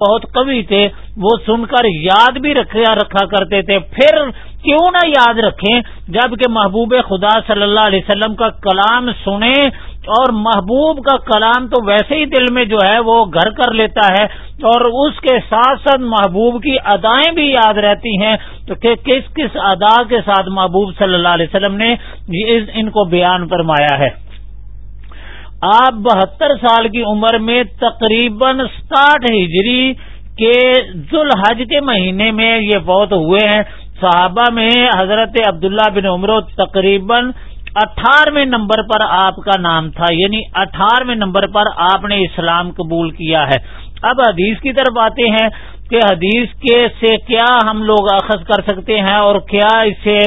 بہت کبھی تھے، وہ سن کر یاد بھی رکھا کرتے تھے۔ پھر کیوں نہ یاد رکھیں جبکہ محبوب خدا صلی اللہ علیہ وسلم کا کلام سنیں اور محبوب کا کلام تو ویسے ہی دل میں جو ہے وہ گھر کر لیتا ہے اور اس کے ساتھ ساتھ محبوب کی ادائیں بھی یاد رہتی ہیں۔ تو کہ کس کس ادا کے ساتھ محبوب صلی اللہ علیہ وسلم نے ان کو بیان فرمایا ہے۔ آپ بہتر سال کی عمر میں تقریباً ساٹھ ہجری کے ذوالحج کے مہینے میں یہ بہت ہوئے ہیں۔ صحابہ میں حضرت عبداللہ بن عمر تقریباً اٹھارہویں نمبر پر آپ کا نام تھا یعنی اٹھارہویں نمبر پر آپ نے اسلام قبول کیا ہے۔ اب حدیث کی طرف آتے ہیں۔ کہ حدیث کے سے کیا ہم لوگ اخذ کر سکتے ہیں اور کیا اس سے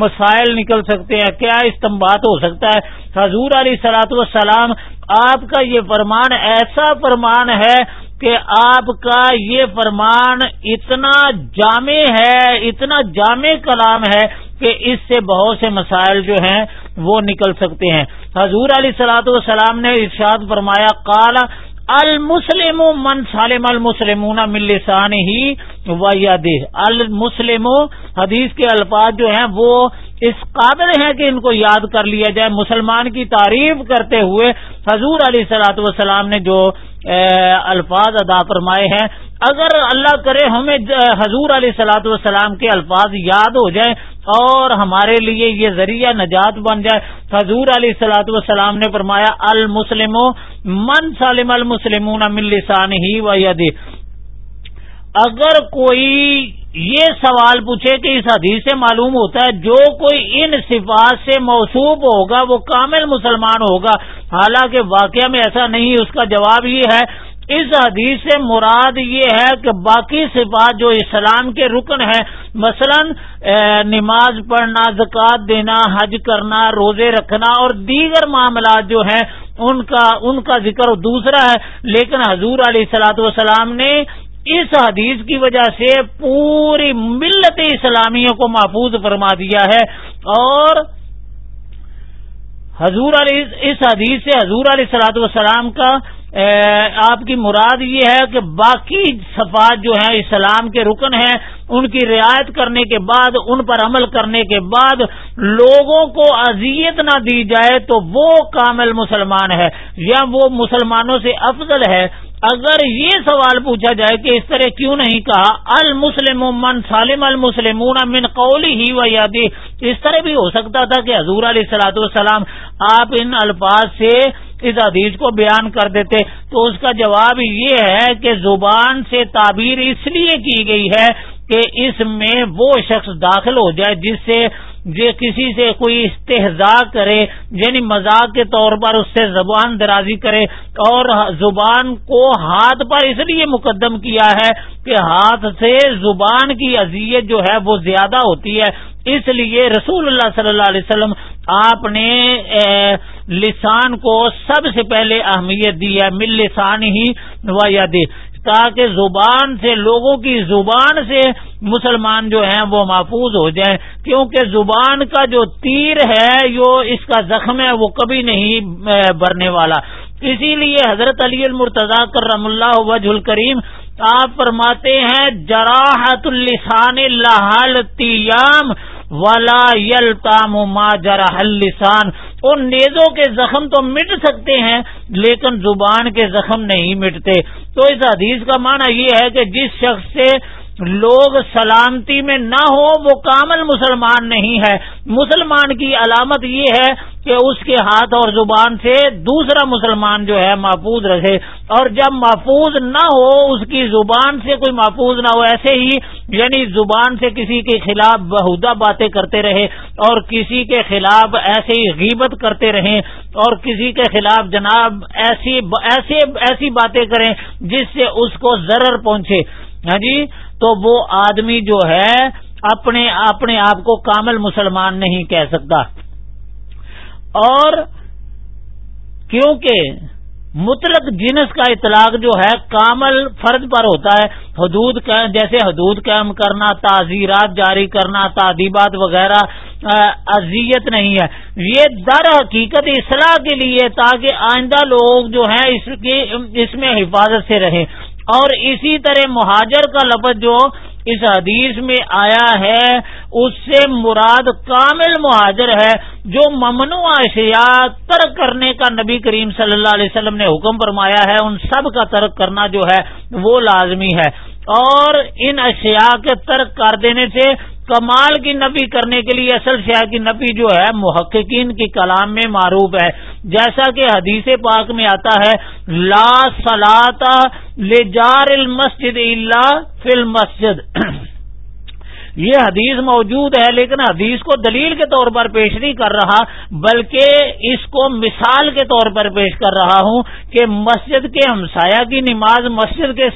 مسائل نکل سکتے ہیں، کیا استمباد ہو سکتا ہے؟ حضور علیہ سلاۃ والسلام، آپ کا یہ فرمان ایسا فرمان ہے کہ آپ کا یہ فرمان اتنا جامع ہے، اتنا جامع کلام ہے کہ اس سے بہت سے مسائل جو ہیں وہ نکل سکتے ہیں۔ حضور علیہ سلاۃ والسلام نے ارشاد فرمایا کالا المسلم من سالم المسلم ملسان ہی و المسلم حدیث کے الفاظ جو ہیں وہ اس قابل ہیں کہ ان کو یاد کر لیا جائے. مسلمان کی تعریف کرتے ہوئے حضور علیہ سلاۃ والسلام نے جو الفاظ ادا فرمائے ہیں۔ اگر اللہ کرے ہمیں حضور علیہ سلاۃ والسلام کے الفاظ یاد ہو جائیں اور ہمارے لیے یہ ذریعہ نجات بن جائے۔ حضور علیہ سلاۃ والسلام نے فرمایا المسلم من سالم المسلم لسان ہی و ید اگر کوئی یہ سوال پوچھے کہ اس حدیث سے معلوم ہوتا ہے جو کوئی ان صفات سے موصوب ہوگا وہ کامل مسلمان ہوگا۔ حالانکہ واقعہ میں ایسا نہیں، اس کا جواب یہ ہے، اس حدیث سے مراد یہ ہے کہ باقی صفات جو اسلام کے رکن ہیں، مثلا نماز پڑھنا، زکوٰۃ دینا، حج کرنا، روزے رکھنا اور دیگر معاملات جو ہیں، ان کا ان کا ذکر دوسرا ہے۔ لیکن حضور علیہ سلاۃ والسلام نے اس حدیث کی وجہ سے پوری ملت اسلامیہ کو محفوظ فرما دیا ہے اور حضور علیہ اس حدیث سے حضور علیہ سلاۃ والسلام کا آپ کی مراد یہ ہے کہ باقی صفات جو ہیں، اسلام کے رکن ہیں، ان کی رعایت کرنے کے بعد، ان پر عمل کرنے کے بعد لوگوں کو اذیت نہ دی جائے تو وہ کامل مسلمان ہے، یا وہ مسلمانوں سے افضل ہے۔ اگر یہ سوال پوچھا جائے کہ اس طرح کیوں نہیں کہا، المسلم من سالم المسلم من قولی ہی و یادی، اس طرح بھی ہو سکتا تھا کہ حضور علیہ سلاۃ والسلام آپ ان الفاظ سے اس حدیث کو بیان کر دیتے۔ تو اس کا جواب یہ ہے کہ زبان سے تعبیر اس لیے کی گئی ہے کہ اس میں وہ شخص داخل ہو جائے جس سے جو کسی سے کوئی استحضا کرے یعنی مذاق کے طور پر اس سے زبان درازی کرے، اور زبان کو ہاتھ پر اس لیے مقدم کیا ہے کہ ہاتھ سے زبان کی اذیت جو ہے وہ زیادہ ہوتی ہے۔ اس لیے رسول اللہ صلی اللہ علیہ وسلم آپ نے لسان کو سب سے پہلے اہمیت دی ہے مل لسان ہی و یا تاکہ زبان سے لوگوں کی زبان سے مسلمان جو ہیں وہ محفوظ ہو جائیں۔ کیونکہ زبان کا جو تیر ہے جو اس کا زخم ہے، وہ کبھی نہیں بھرنے والا۔ اسی لیے حضرت علی المرتضی کرم اللہ وجہ الکریم آپ فرماتے ہیں جراحت السان اللہ تیام ولا یل تام ما جرا لسان ان نیزوں کے زخم تو مٹ سکتے ہیں، لیکن زبان کے زخم نہیں مٹتے۔ تو اس حدیث کا معنی یہ ہے کہ جس شخص سے لوگ سلامتی میں نہ ہو وہ کامل مسلمان نہیں ہے۔ مسلمان کی علامت یہ ہے کہ اس کے ہاتھ اور زبان سے دوسرا مسلمان جو ہے محفوظ رہے۔ اور جب محفوظ نہ ہو، اس کی زبان سے کوئی محفوظ نہ ہو، ایسے ہی یعنی زبان سے کسی کے خلاف بہودہ باتیں کرتے رہے اور کسی کے خلاف ایسے ہی غیبت کرتے رہیں اور کسی کے خلاف جناب ایسی ایسے ایسی باتیں کریں جس سے اس کو ضرر پہنچے۔ ہاں جی؟ تو وہ آدمی جو ہے، اپنے اپنے آپ کو کامل مسلمان نہیں کہہ سکتا۔ اور کیونکہ مطلق جنس کا اطلاق جو ہے، کامل فرد پر ہوتا ہے۔ حدود جیسے حدود قائم کرنا، تعزیرات جاری کرنا، تعدیبات وغیرہ اذیت نہیں ہے۔ یہ در حقیقت اصلاح کے لیے تاکہ آئندہ لوگ جو ہیں، اس کی، اس میں حفاظت سے رہیں۔ اور اسی طرح مہاجر کا لفظ جو اس حدیث میں آیا ہے، اس سے مراد کامل مہاجر ہے جو ممنوع اشیاء ترک کرنے کا نبی کریم صلی اللہ علیہ وسلم نے حکم فرمایا ہے، ان سب کا ترک کرنا جو ہے وہ لازمی ہے۔ اور ان اشیاء کے ترک کر دینے سے کمال کی نبی کرنے کے لیے اصل شاہ کی نبی جو ہے محققین کی کلام میں معروف ہے۔ جیسا کہ حدیث پاک میں آتا ہے، لا سلاتا لے جار المسجد اللہ فل مسجد یہ حدیث موجود ہے، لیکن حدیث کو دلیل کے طور پر پیش نہیں کر رہا، بلکہ اس کو مثال کے طور پر پیش کر رہا ہوں کہ مسجد کے ہمسایہ کی نماز مسجد کے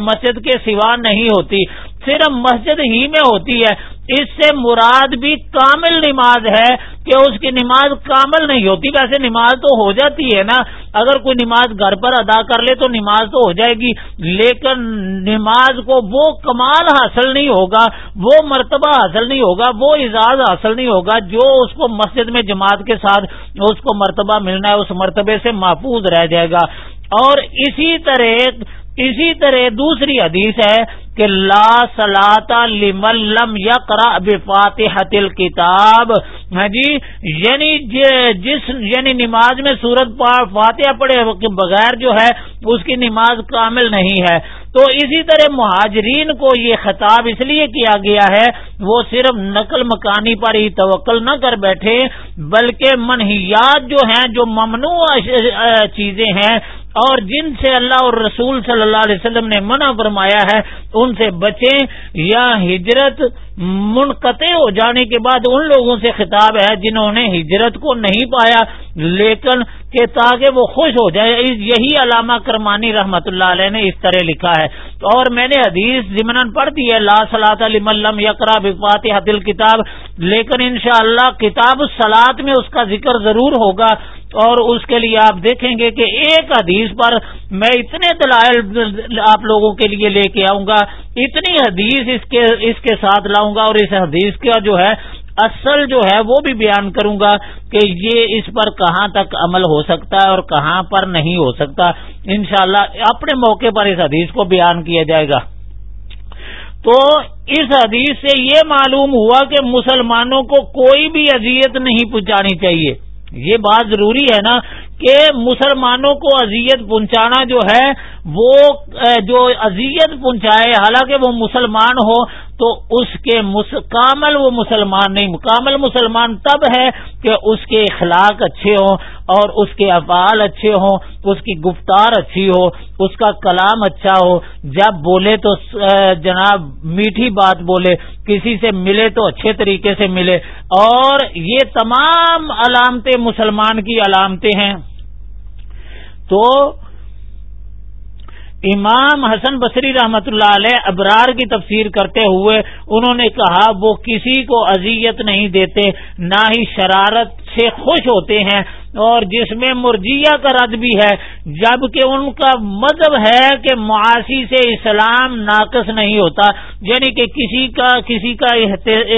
مسجد کے سوا نہیں ہوتی۔ صرف مسجد ہی میں ہوتی ہے۔ اس سے مراد بھی کامل نماز ہے کہ اس کی نماز کامل نہیں ہوتی۔ ویسے نماز تو ہو جاتی ہے نا۔ اگر کوئی نماز گھر پر ادا کر لے تو نماز تو ہو جائے گی۔ لیکن نماز کو وہ کمال حاصل نہیں ہوگا، وہ مرتبہ حاصل نہیں ہوگا، وہ اعزاز حاصل نہیں ہوگا جو اس کو مسجد میں جماعت کے ساتھ اس کو مرتبہ ملنا ہے، اس مرتبے سے محفوظ رہ جائے گا۔ اور اسی طرح اسی طرح دوسری حدیث ہے کہ لا سلاتا لمن لم یقرا بفاتحت الکتاب۔ ہاں جی یعنی جس یعنی نماز میں سورت فاتحہ پڑھے بغیر جو ہے، اس کی نماز کامل نہیں ہے۔ تو اسی طرح مہاجرین کو یہ خطاب اس لیے کیا گیا ہے، وہ صرف نقل مکانی پر ہی توکل نہ کر بیٹھے، بلکہ منحیات جو ہیں، جو ممنوع چیزیں ہیں اور جن سے اللہ اور رسول صلی اللہ علیہ وسلم نے منع فرمایا ہے، ان سے بچیں یا ہجرت منقطع ہو جانے کے بعد ان لوگوں سے خطاب ہے جنہوں نے ہجرت کو نہیں پایا، لیکن کہ تاکہ وہ خوش ہو جائے یہی علامہ کرمانی رحمت اللہ علیہ نے اس طرح لکھا ہے۔ اور میں نے حدیث ضمن پڑھ دی ہے، لا سلاط علی ملم یقرا بفات حدل کتاب لیکن انشاءاللہ کتاب سلاد میں اس کا ذکر ضرور ہوگا۔ اور اس کے لیے آپ دیکھیں گے کہ ایک حدیث پر میں اتنے دلائل آپ لوگوں کے لیے لے کے آؤں گا، اتنی حدیث اس کے اس کے ساتھ لاؤں گا اور اس حدیث کا جو ہے، اصل جو ہے وہ بھی بیان کروں گا کہ یہ اس پر کہاں تک عمل ہو سکتا ہے اور کہاں پر نہیں ہو سکتا۔ انشاءاللہ اپنے موقع پر اس حدیث کو بیان کیا جائے گا۔ تو اس حدیث سے یہ معلوم ہوا کہ مسلمانوں کو کوئی بھی اذیت نہیں پہنچانی چاہیے۔ یہ بات ضروری ہے نا کہ مسلمانوں کو اذیت پہنچانا جو ہے وہ جو اذیت پہنچائے، حالانکہ وہ مسلمان ہو تو اس کے کامل وہ مسلمان نہیں مکمل مسلمان تب ہے کہ اس کے اخلاق اچھے ہوں اور اس کے افعال اچھے ہوں، اس کی گفتار اچھی ہو، اس کا کلام اچھا ہو۔ جب بولے تو جناب میٹھی بات بولے، کسی سے ملے تو اچھے طریقے سے ملے۔ اور یہ تمام علامتیں مسلمان کی علامتیں ہیں۔ تو امام حسن بصری رحمت اللہ علیہ ابرار کی تفسیر کرتے ہوئے انہوں نے کہا وہ کسی کو اذیت نہیں دیتے، نہ ہی شرارت سے خوش ہوتے ہیں اور جس میں مرجیا کا رد بھی ہے، جبکہ ان کا مذہب ہے کہ معاشی سے اسلام ناقص نہیں ہوتا یعنی کہ کسی کا کسی کا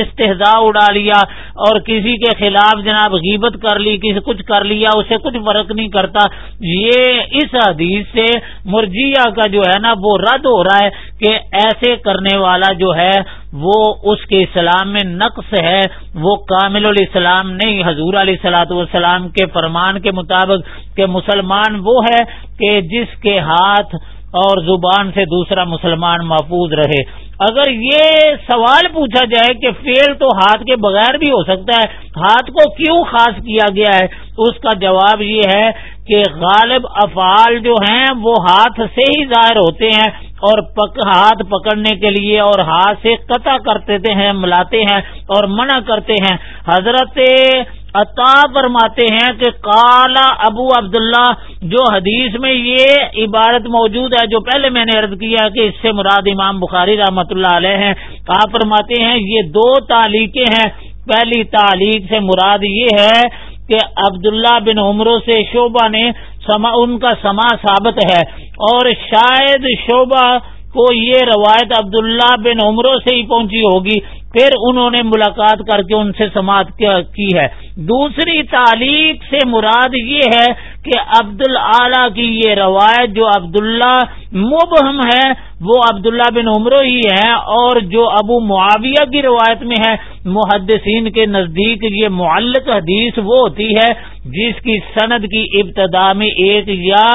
استحضاء اڑا لیا اور کسی کے خلاف جناب غیبت کر لی، کسی کچھ کر لیا، اسے کچھ فرق نہیں کرتا۔ یہ اس حدیث سے مرجیا کا جو ہے نا، وہ رد ہو رہا ہے کہ ایسے کرنے والا جو ہے، وہ اس کے اسلام میں نقص ہے، وہ کامل الاسلام نہیں، حضور علیہ سلاۃ والسلام کے فرمان کے مطابق کہ مسلمان وہ ہے کہ جس کے ہاتھ اور زبان سے دوسرا مسلمان محفوظ رہے۔ اگر یہ سوال پوچھا جائے کہ فیل تو ہاتھ کے بغیر بھی ہو سکتا ہے، ہاتھ کو کیوں خاص کیا گیا ہے؟ اس کا جواب یہ ہے کہ غالب افعال جو ہیں وہ ہاتھ سے ہی ظاہر ہوتے ہیں اور پک، ہاتھ پکڑنے کے لیے اور ہاتھ سے قطع کرتے ہیں، ملاتے ہیں اور منع کرتے ہیں۔ حضرت عطا فرماتے ہیں کہ کالا ابو عبداللہ، جو حدیث میں یہ عبارت موجود ہے، جو پہلے میں نے عرض کیا کہ اس سے مراد امام بخاری رحمت اللہ علیہ ہیں۔ آپ فرماتے ہیں یہ دو تعلیقیں ہیں۔ پہلی تعلیق سے مراد یہ ہے کہ عبداللہ بن عمروں سے شعبہ نے سما ان کا سما ثابت ہے اور شاید شعبہ کو یہ روایت عبداللہ بن عمروں سے ہی پہنچی ہوگی، پھر انہوں نے ملاقات کر کے ان سے سماعت کی ہے۔ دوسری تعلیق سے مراد یہ ہے کہ عبد کی یہ روایت جو عبداللہ مبہم ہے، وہ عبداللہ بن عمرو ہی ہے اور جو ابو معاویہ کی روایت میں ہے۔ محدثین کے نزدیک یہ معلق حدیث وہ ہوتی ہے جس کی سند کی ابتدا میں ایک یا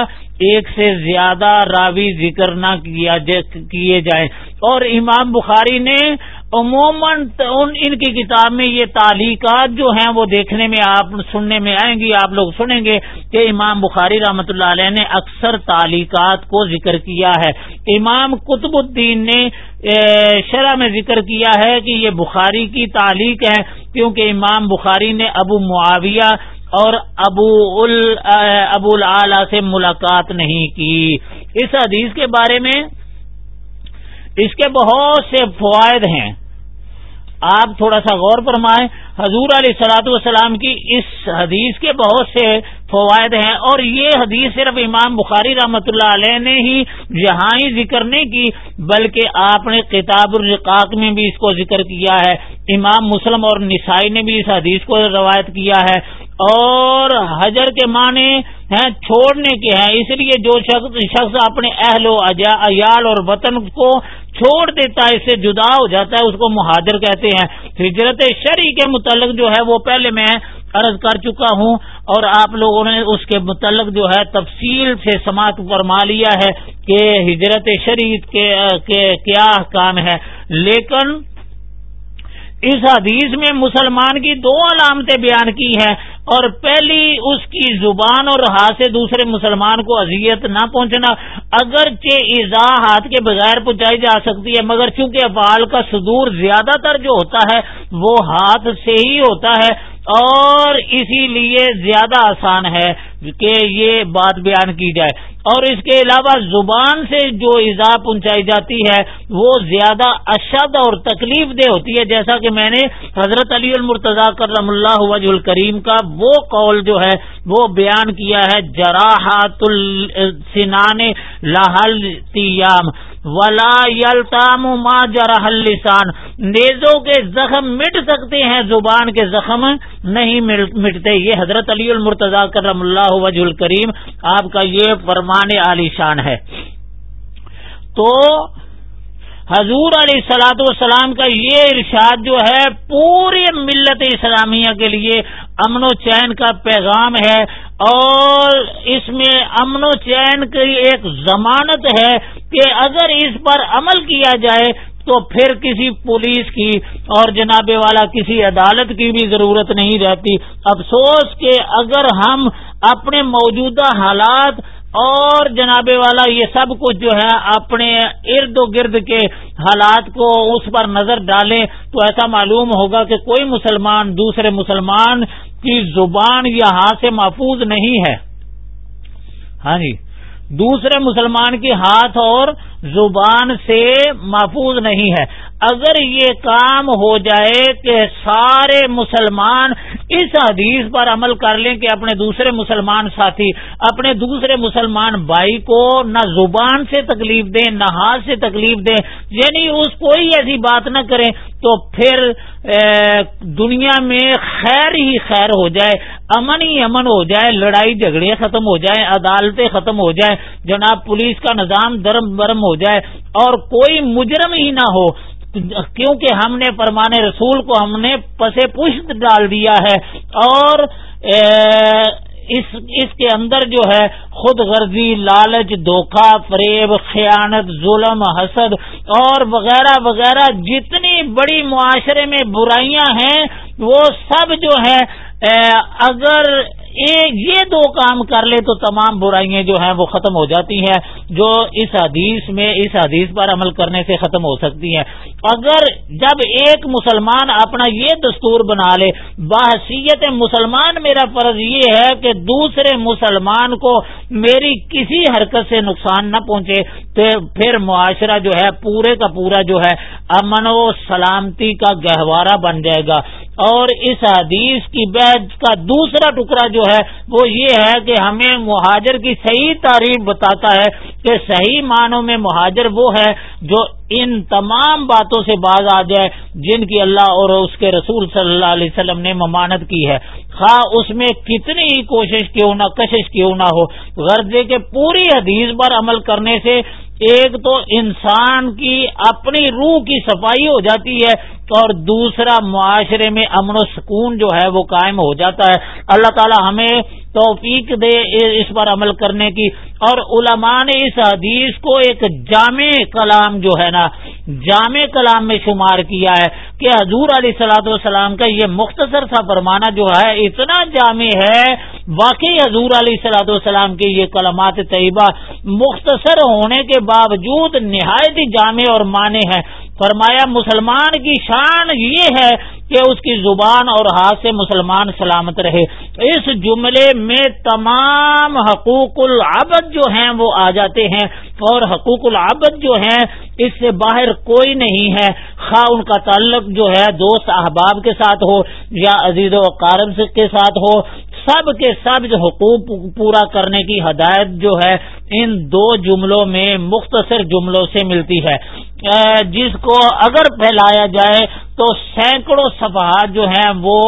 ایک سے زیادہ راوی ذکر نہ کیے جائیں۔ اور امام بخاری نے عموماً ان کی کتاب میں یہ تعلیقات جو ہیں وہ دیکھنے میں آپ سننے میں آئیں گی، آپ لوگ سنیں گے کہ امام بخاری رحمۃ اللہ علیہ نے اکثر تعلیقات کو ذکر کیا ہے۔ امام قطب الدین نے شرح میں ذکر کیا ہے کہ یہ بخاری کی تعلیق ہے، کیونکہ امام بخاری نے ابو معاویہ اور ابو ابو العلی سے ملاقات نہیں کی۔ اس حدیث کے بارے میں اس کے بہت سے فوائد ہیں۔ آپ تھوڑا سا غور فرمائیں، حضور علیہ سلاۃ والسلام کی اس حدیث کے بہت سے فوائد ہیں اور یہ حدیث صرف امام بخاری رحمۃ اللہ علیہ نے ہی یہاں ہی ذکر نہیں کی، بلکہ آپ نے کتاب الرقاق میں بھی اس کو ذکر کیا ہے، امام مسلم اور نسائی نے بھی اس حدیث کو روایت کیا ہے۔ اور حجر کے معنی ہیں چھوڑنے کے ہیں، اس لیے جو شخص شخص اپنے اہل و عیال اور وطن کو چھوڑ دیتا ہے، اس سے جدا ہو جاتا ہے، اس کو مہاجر کہتے ہیں۔ ہجرت شرعی کے متعلق جو ہے، وہ پہلے میں عرض کر چکا ہوں۔ اور آپ لوگوں نے اس کے متعلق جو ہے، تفصیل سے سماعت فرما لیا ہے کہ ہجرت شریف کے کیا کام ہے لیکن اس حدیث میں مسلمان کی دو علامتیں بیان کی ہیں اور پہلی اس کی زبان اور ہاتھ سے دوسرے مسلمان کو اذیت نہ پہنچنا، اگرچہ ایزا ہاتھ کے بغیر پہنچائی جا سکتی ہے، مگر چونکہ افعال کا صدور زیادہ تر جو ہوتا ہے وہ ہاتھ سے ہی ہوتا ہے اور اسی لیے زیادہ آسان ہے کہ یہ بات بیان کی جائے۔ اور اس کے علاوہ زبان سے جو ایزا پہنچائی جاتی ہے، وہ زیادہ اشد اور تکلیف دہ ہوتی ہے۔ جیسا کہ میں نے حضرت علی المرتضی کرم اللہ وج الکریم کا وہ قول جو ہے، وہ بیان کیا ہے جراحت السنان لاہل تیام۔ ولا یلتام ما جرح اللسان نیزوں کے زخم مٹ سکتے ہیں، زبان کے زخم نہیں مٹتے۔ یہ حضرت علی المرتضی کرم اللہ وجہ الکریم، آپ کا یہ فرمان علی شان ہے۔ تو حضور علیہ سلاۃ والسلام کا یہ ارشاد جو ہے، پوری ملت اسلامیہ کے لیے امن و چین کا پیغام ہے اور اس میں امن و چین کی ایک ضمانت ہے کہ اگر اس پر عمل کیا جائے تو پھر کسی پولیس کی اور جناب والا کسی عدالت کی بھی ضرورت نہیں رہتی۔ افسوس کہ اگر ہم اپنے موجودہ حالات اور جناب والا، یہ سب کچھ جو ہے اپنے ارد و گرد کے حالات کو اس پر نظر ڈالیں تو ایسا معلوم ہوگا کہ کوئی مسلمان دوسرے مسلمان کی زبان یا ہاتھ سے محفوظ نہیں ہے۔ ہاں جی دوسرے مسلمان کے ہاتھ اور زبان سے محفوظ نہیں ہے۔ اگر یہ کام ہو جائے کہ سارے مسلمان اس حدیث پر عمل کر لیں کہ اپنے دوسرے مسلمان ساتھی، اپنے دوسرے مسلمان بھائی کو نہ زبان سے تکلیف دیں، نہ ہاتھ سے تکلیف دیں یعنی اس کوئی ایسی بات نہ کریں تو پھر دنیا میں خیر ہی خیر ہو جائے، امن ہی امن ہو جائے، لڑائی جھگڑے ختم ہو جائیں، عدالتیں ختم ہو جائیں۔ جناب، پولیس کا نظام درم برم ہو جائے اور کوئی مجرم ہی نہ ہو، کیونکہ ہم نے فرمان رسول کو ہم نے پسے پشت ڈال دیا ہے اور اس اس کے اندر جو ہے، خود غرضی، لالچ، دھوکہ، فریب، خیانت، ظلم، حسد اور وغیرہ وغیرہ جتنی بڑی معاشرے میں برائیاں ہیں، وہ سب جو ہے اگر یہ دو کام کر لے تو تمام برائیاں جو ہیں وہ ختم ہو جاتی ہیں، جو اس حدیث میں، اس حدیث پر عمل کرنے سے ختم ہو سکتی ہیں۔ اگر جب ایک مسلمان اپنا یہ دستور بنا لے، بحثیت مسلمان میرا فرض یہ ہے کہ دوسرے مسلمان کو میری کسی حرکت سے نقصان نہ پہنچے، تو پھر معاشرہ جو ہے، پورے کا پورا جو ہے، امن و سلامتی کا گہوارہ بن جائے گا۔ اور اس حدیث کی بیچ کا دوسرا ٹکڑا جو ہے، وہ یہ ہے کہ ہمیں مہاجر کی صحیح تعریف بتاتا ہے کہ صحیح معنوں میں مہاجر وہ ہے جو ان تمام باتوں سے باز آ جائے جن کی اللہ اور اس کے رسول صلی اللہ علیہ وسلم نے ممانت کی ہے۔ خواہ اس میں کتنی ہی کوشش کیوں نہ کشش کیوں نہ ہو غرضے کے پوری حدیث پر عمل کرنے سے ایک تو انسان کی اپنی روح کی صفائی ہو جاتی ہے اور دوسرا معاشرے میں امن و سکون جو ہے وہ قائم ہو جاتا ہے۔ اللہ تعالی ہمیں توفیق دے اس پر عمل کرنے کی۔ اور علماء نے اس حدیث کو ایک جامع کلام جو ہے نا، جامع کلام میں شمار کیا ہے کہ حضور علیہ سلاۃ والسلام کا یہ مختصر سا فرمانا جو ہے اتنا جامع ہے، واقعی حضور علیہ سلاۃ والسلام کے یہ کلمات طیبہ مختصر ہونے کے باوجود نہایت ہی جامع اور معنی ہے فرمایا مسلمان کی شان یہ ہے کہ اس کی زبان اور ہاتھ سے مسلمان سلامت رہے۔ اس جملے میں تمام حقوق العبد جو ہیں وہ آ جاتے ہیں اور حقوق العبد جو ہیں اس سے باہر کوئی نہیں ہے۔ خواہ ان کا تعلق جو ہے دوست احباب کے ساتھ ہو یا عزیز و کارم کے ساتھ ہو۔ سب کے سب حقوق پورا کرنے کی ہدایت جو ہے، ان دو جملوں میں مختصر جملوں سے ملتی ہے۔ جس کو اگر پھیلایا جائے تو سینکڑوں صفحات جو ہیں وہ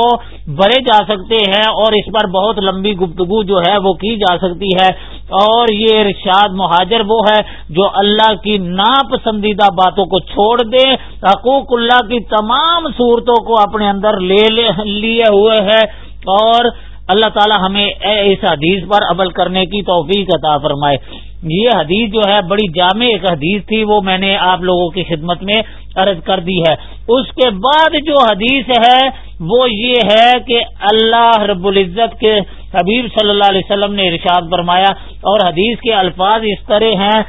بڑے جا سکتے ہیں اور اس پر بہت لمبی گفتگو جو ہے وہ کی جا سکتی ہے۔ اور یہ ارشاد مہاجر وہ ہے جو اللہ کی ناپسندیدہ باتوں کو چھوڑ دے، حقوق اللہ کی تمام صورتوں کو اپنے اندر لے، لیے ہوئے ہے۔ اور اللہ تعالی ہمیں اس حدیث پر عمل کرنے کی توفیق عطا فرمائے۔ یہ حدیث جو ہے بڑی جامع ایک حدیث تھی، وہ میں نے آپ لوگوں کی خدمت میں عرض کر دی ہے۔ اس کے بعد جو حدیث ہے، وہ یہ ہے کہ اللہ رب العزت کے حبیب صلی اللہ علیہ وسلم نے ارشاد فرمایا اور حدیث کے الفاظ اس طرح ہیں۔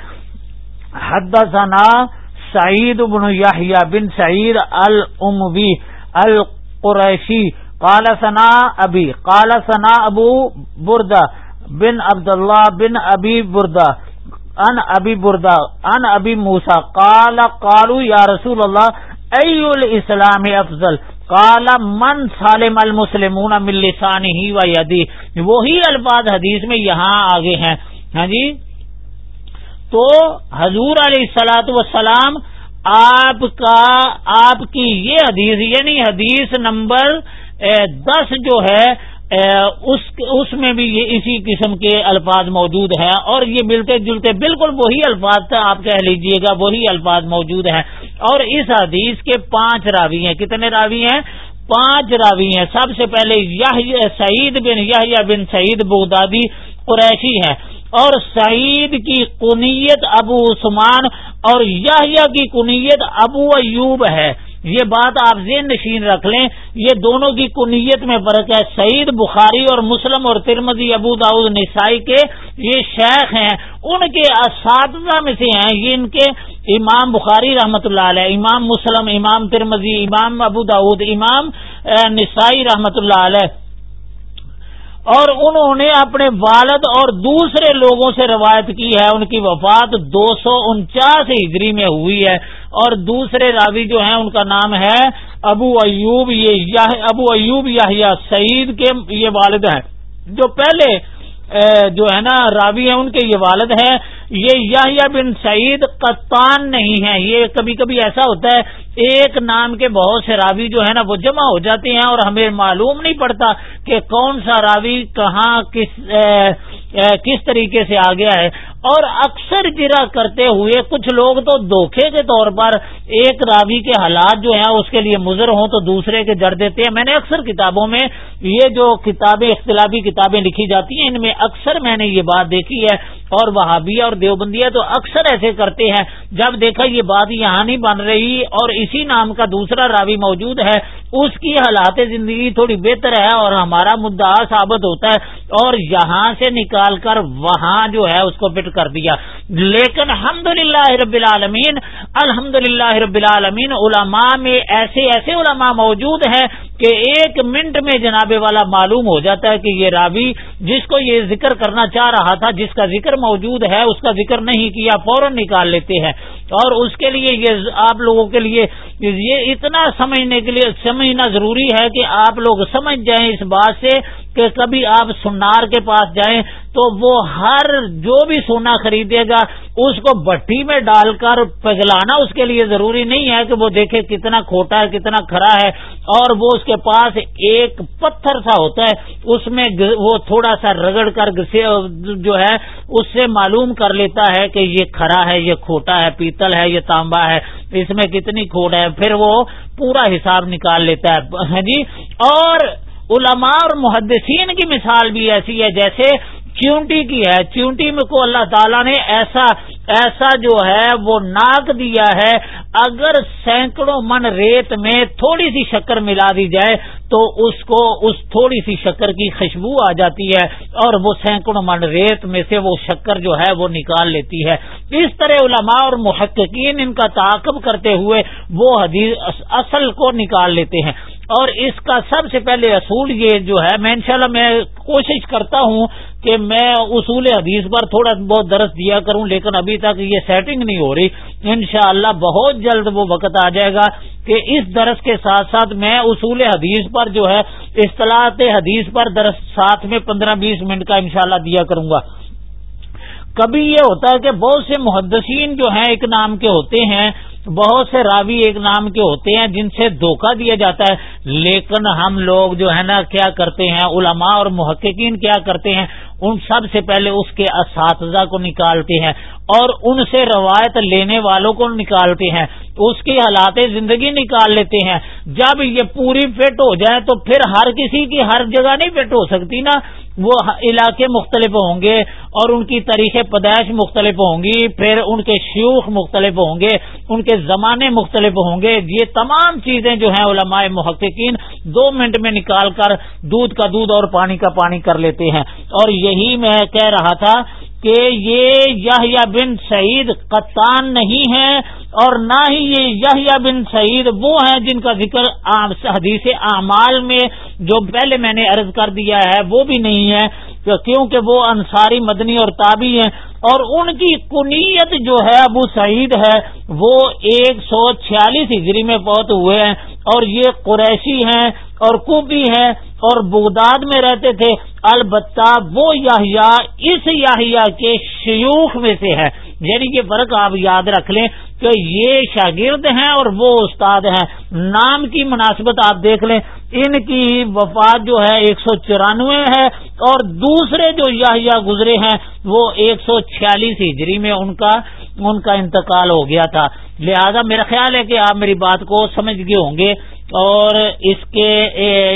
حدثنا سعید بن یحییٰ بن سعید المبی القریشی قال ثنا ابی، قال ثنا ابو بردا بن عبد اللہ بن ابی بردا ان ابی بردا ان ابی موسا کال کالو یا رسول اللہ ای الاسلام افضل؟ کالا من سالم المسلم ملسانی ہی و یدی۔ وہی الفاظ حدیث میں یہاں آگے ہیں۔ ہاں جی؟ تو حضور علیہ السلاۃ وسلام آپ کا، آپ کی یہ حدیث یعنی حدیث نمبر دس جو ہے اس اس میں بھی یہ اسی قسم کے الفاظ موجود ہیں اور یہ ملتے جلتے بالکل وہی الفاظ تھا، آپ کہہ لیجیے گا، وہی الفاظ موجود ہیں۔ اور اس حدیث کے پانچ راوی ہیں۔ کتنے راوی ہیں؟ پانچ راوی ہیں۔ سب سے پہلے سعید بن یا بن سعید بغدادی قریشی ہیں۔ اور سعید کی کنیت ابو عثمان اور یا کی کنیت ابو ایوب ہے۔ یہ بات آپ ذہن نشین رکھ لیں، یہ دونوں کی کنیت میں فرق ہے۔ سعید بخاری اور مسلم اور ترمزی ابو داود نسائی کے یہ شیخ ہیں۔ ان کے اساتذہ میں سے ہیں، یہ ان کے امام بخاری رحمت اللہ علیہ، امام مسلم، امام ترمزی امام ابو داود امام نسائی رحمت اللہ علیہ۔ اور انہوں نے اپنے والد اور دوسرے لوگوں سے روایت کی ہے، ان کی وفات دو سو انچاس ہجری میں ہوئی ہے۔ اور دوسرے راوی جو ہیں، ان کا نام ہے ابو ایوب یہ ابو ایوب یا سعید کے یہ والد ہیں۔ جو پہلے جو ہے نا، راوی ہیں، ان کے یہ والد ہیں۔ یہ یا بن سعید قطان نہیں ہے یہ کبھی کبھی ایسا ہوتا ہے، ایک نام کے بہت سے راوی جو ہے نا، وہ جمع ہو جاتے ہیں اور ہمیں معلوم نہیں پڑتا کہ کون سا راوی کہاں کس کس طریقے سے آ گیا ہے۔ اور اکثر جرا کرتے ہوئے کچھ لوگ تو دھوکھے کے طور پر ایک راوی کے حالات جو ہیں، اس کے لیے مضر ہوں تو دوسرے کے جڑ دیتے ہیں۔ میں نے اکثر کتابوں میں یہ جو کتابیں، اختلافی کتابیں لکھی جاتی ہیں، ان میں اکثر میں نے یہ بات دیکھی ہے اور وہابیہ اور دیوبندیہ تو اکثر ایسے کرتے ہیں۔ جب دیکھا یہ بات یہاں نہیں بن رہی اور اسی نام کا دوسرا راوی موجود ہے، اس کی حالات زندگی تھوڑی بہتر ہے اور ہمارا مدعا ثابت ہوتا ہے اور یہاں سے نکال کر وہاں جو ہے اس کو فٹ کر دیا۔ لیکن الحمد للہ رب العالمین الحمد للہ رب العالمین، علماء میں ایسے ایسے علماء موجود ہیں کہ ایک منٹ میں جناب والا معلوم ہو جاتا ہے کہ یہ راوی جس کو یہ ذکر کرنا چاہ رہا تھا، جس کا ذکر موجود ہے، اس کا ذکر نہیں کیا، فوراً نکال لیتے ہیں۔ اور اس کے لیے یہ آپ لوگوں کے لیے یہ اتنا سمجھنے کے لیے، سمجھنا ضروری ہے کہ آپ لوگ سمجھ جائیں اس بات سے کہ کبھی آپ سنار کے پاس جائیں تو وہ ہر جو بھی سونا خریدے گا، اس کو بٹھی میں ڈال کر پگلانا اس کے لیے ضروری نہیں ہے کہ وہ دیکھے کتنا کھوٹا ہے، کتنا کھرا ہے، اور وہ اس کے پاس ایک پتھر سا ہوتا ہے، اس میں وہ تھوڑا سا رگڑ کر جو ہے، اس سے معلوم کر لیتا ہے کہ یہ کھرا ہے، یہ کھوٹا ہے، پیتل ہے، یہ تانبا ہے، اس میں کتنی کھوٹ ہے، پھر وہ پورا حساب نکال لیتا ہے۔ ہاں جی؟ اور علماء اور محدثین کی مثال بھی ایسی ہے جیسے چیونٹی کی ہے۔ چیونٹی میں کو اللہ تعالیٰ نے ایسا ایسا جو ہے وہ ناک دیا ہے۔ اگر سینکڑوں من ریت میں تھوڑی سی شکر ملا دی جائے تو اس کو، اس تھوڑی سی شکر کی خوشبو آ جاتی ہے اور وہ سینکڑوں من ریت میں سے وہ شکر جو ہے وہ نکال لیتی ہے۔ اس طرح علماء اور محققین ان کا تعاقب کرتے ہوئے وہ حدیث اصل کو نکال لیتے ہیں۔ اور اس کا سب سے پہلے اصول یہ جو ہے، میں انشاءاللہ میں کوشش کرتا ہوں کہ میں اصول حدیث پر تھوڑا بہت درس دیا کروں، لیکن ابھی تک یہ سیٹنگ نہیں ہو رہی۔ انشاءاللہ بہت جلد وہ وقت آ جائے گا کہ اس درس کے ساتھ ساتھ میں اصول حدیث پر جو ہے، اصطلاحات حدیث پر درس ساتھ میں پندرہ بیس منٹ کا انشاءاللہ دیا کروں گا۔ کبھی یہ ہوتا ہے کہ بہت سے محدثین جو ہیں، ایک نام کے ہوتے ہیں بہت سے راوی ایک نام کے ہوتے ہیں جن سے دھوکہ دیا جاتا ہے لیکن ہم لوگ جو ہے نا کیا کرتے ہیں علماء اور محققین کیا کرتے ہیں ان سب سے پہلے اس کے اساتذہ کو نکالتے ہیں اور ان سے روایت لینے والوں کو نکالتے ہیں اس کی حالات زندگی نکال لیتے ہیں جب یہ پوری فٹ ہو جائے تو پھر ہر کسی کی ہر جگہ نہیں فٹ ہو سکتی نا وہ علاقے مختلف ہوں گے اور ان کی تاریخ پیدائش مختلف ہوں گی پھر ان کے شیوخ مختلف ہوں گے ان کے زمانے مختلف ہوں گے یہ تمام چیزیں جو ہیں علماء محققین دو منٹ میں نکال کر دودھ کا دودھ اور پانی کا پانی کر لیتے ہیں اور یہی میں کہہ رہا تھا کہ یہ یا بن سعید قطان نہیں ہے اور نہ ہی یہ یا بن سعید وہ ہیں جن کا ذکر حدیث اعمال میں جو پہلے میں نے عرض کر دیا ہے وہ بھی نہیں ہے کیونکہ وہ انصاری مدنی اور تابی ہیں۔ اور ان کی کنیت جو ہے ابو سعید ہے، وہ ایک سو چھیالیس ہجری میں بہت ہوئے ہیں اور یہ قریشی ہیں اور کوبی ہیں۔ اور بغداد میں رہتے تھے، البتہ وہ یاہیا اس یاہیا کے شیوخ میں سے ہے۔ یعنی کہ فرق آپ یاد رکھ لیں کہ یہ شاگرد ہیں اور وہ استاد ہیں۔ نام کی مناسبت آپ دیکھ لیں، ان کی وفات جو ہے ایک سو چورانوے ہے اور دوسرے جو یاہیا گزرے ہیں وہ ایک سو چھیالیس ہجری میں ان کا ان کا انتقال ہو گیا تھا۔ لہذا میرا خیال ہے کہ آپ میری بات کو سمجھ گئے ہوں گے۔ اور اس کے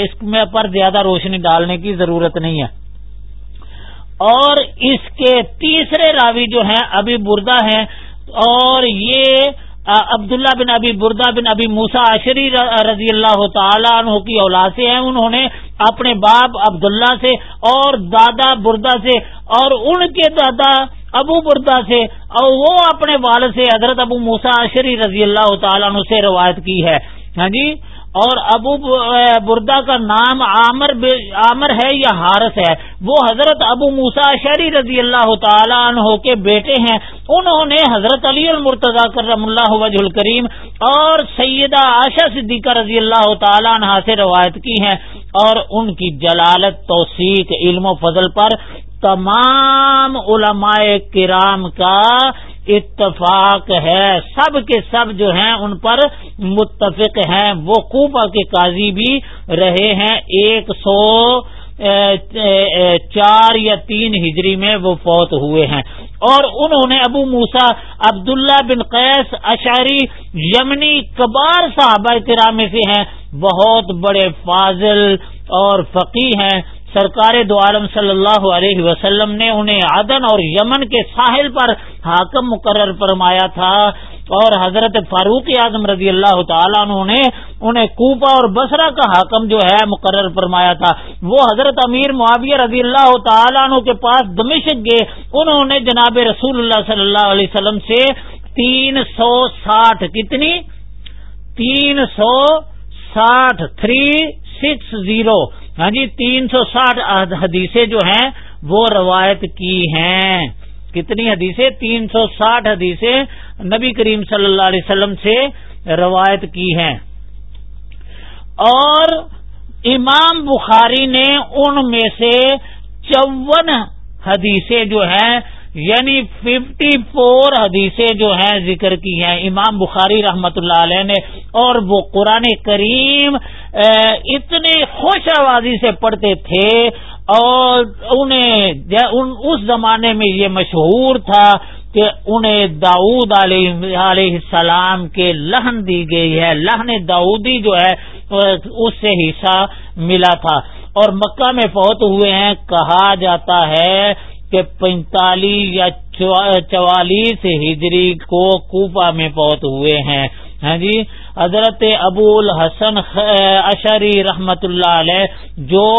اس میں پر زیادہ روشنی ڈالنے کی ضرورت نہیں ہے۔ اور اس کے تیسرے راوی جو ہیں ابھی بردہ ہیں۔ اور یہ عبداللہ بن ابی بردہ بن ابی موسا عشری رضی اللہ تعالیٰ عنہ کی اولاد سے ہیں۔ انہوں نے اپنے باپ عبداللہ سے اور دادا بردہ سے اور ان کے دادا ابو بردا سے اور وہ اپنے والد سے حضرت ابو موسا عشری رضی اللہ تعالیٰ عنہ سے روایت کی ہے۔ ہاں جی؟ اور ابو بردا کا نام عامر عامر ہے یا حارث ہے؟ وہ حضرت ابو موسا شری رضی اللہ تعالیٰ عنہ کے بیٹے ہیں۔ انہوں نے حضرت علی المرتضی کرم اللہ وجہ الکریم اور سیدہ عاشا صدیقہ رضی اللہ تعالیٰ عنہ سے روایت کی ہیں اور ان کی جلالت، توثیق، علم و فضل پر تمام علماء کرام کا اتفاق ہے۔ سب کے سب جو ہیں ان پر متفق ہیں۔ وہ کوپا کے قاضی بھی رہے ہیں۔ ایک سو چار یا تین ہجری میں وہ فوت ہوئے ہیں۔ اور انہوں نے ابو موسا عبداللہ بن قیس اشاری یمنی، کبار صاحبہ کرام میں سے ہیں۔ بہت بڑے فاضل اور فقی ہیں۔ سرکار دو عالم صلی اللہ علیہ وسلم نے انہیں عدن اور یمن کے ساحل پر حاکم مقرر فرمایا تھا اور حضرت فاروق اعظم رضی اللہ تعالیٰ نے انہیں کوپا اور بسرا کا حاکم جو ہے مقرر فرمایا تھا۔ وہ حضرت امیر معاویہ رضی اللہ تعالیٰ عنہ کے پاس دمشق گئے۔ انہوں نے جناب رسول اللہ صلی اللہ علیہ وسلم سے تین سو ساٹھ کتنی؟ تین سو ساٹھ، تھری سکس زیرو۔ ہاں جی تین سو ساٹھ حدیثیں جو ہیں، وہ روایت کی ہیں۔ کتنی حدیثیں؟ تین سو ساٹھ حدیثیں نبی کریم صلی اللہ علیہ وسلم سے روایت کی ہیں۔ اور امام بخاری نے ان میں سے چون حدیثیں جو ہیں یعنی ففٹی فور حدیثیں جو ہیں ذکر کی ہیں۔ امام بخاری رحمت اللہ علیہ نے اور وہ قرآن کریم اتنی خوش آوازی سے پڑھتے تھے اور انہیں اس زمانے میں یہ مشہور تھا کہ انہیں داود علیہ السلام کے لہن دی گئی ہے۔ لہن داودی جو ہے، اس سے حصہ ملا تھا۔ اور مکہ میں فوت ہوئے ہیں، کہا جاتا ہے کہ پینتالیس یا چوالیس ہجری کو کوپا میں فوت ہوئے ہیں۔ ہاں جی حضرت ابو الحسن اشری رحمت اللہ علیہ، جو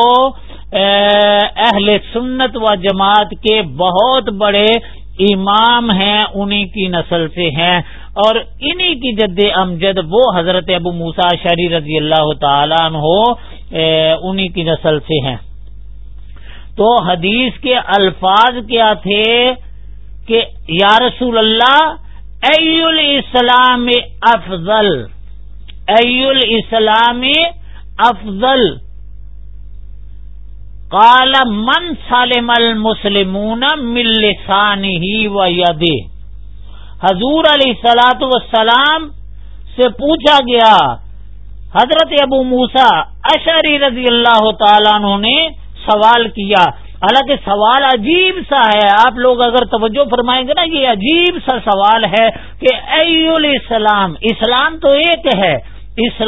اہل سنت و جماعت کے بہت بڑے امام ہیں، انہی کی نسل سے ہیں۔ اور انہی کی جد امجد وہ حضرت ابو موسا شری رضی اللہ تعالیٰ ہو انہی کی نسل سے ہیں۔ تو حدیث کے الفاظ کیا تھے کہ یا رسول اللہ ای الاسلام افضل ای الاسلام افضل۔ کال من سالم المسلمون ملسان ہی و یدے حضور علیہ سلاۃ وسلام سے پوچھا گیا، حضرت ابو موسا اشری رضی اللہ تعالیٰ نے سوال کیا۔ حالانکہ سوال عجیب سا ہے۔ آپ لوگ اگر توجہ فرمائیں گے نا، یہ عجیب سا سوال ہے کہ ایل الاسلام، اسلام تو ایک ہے۔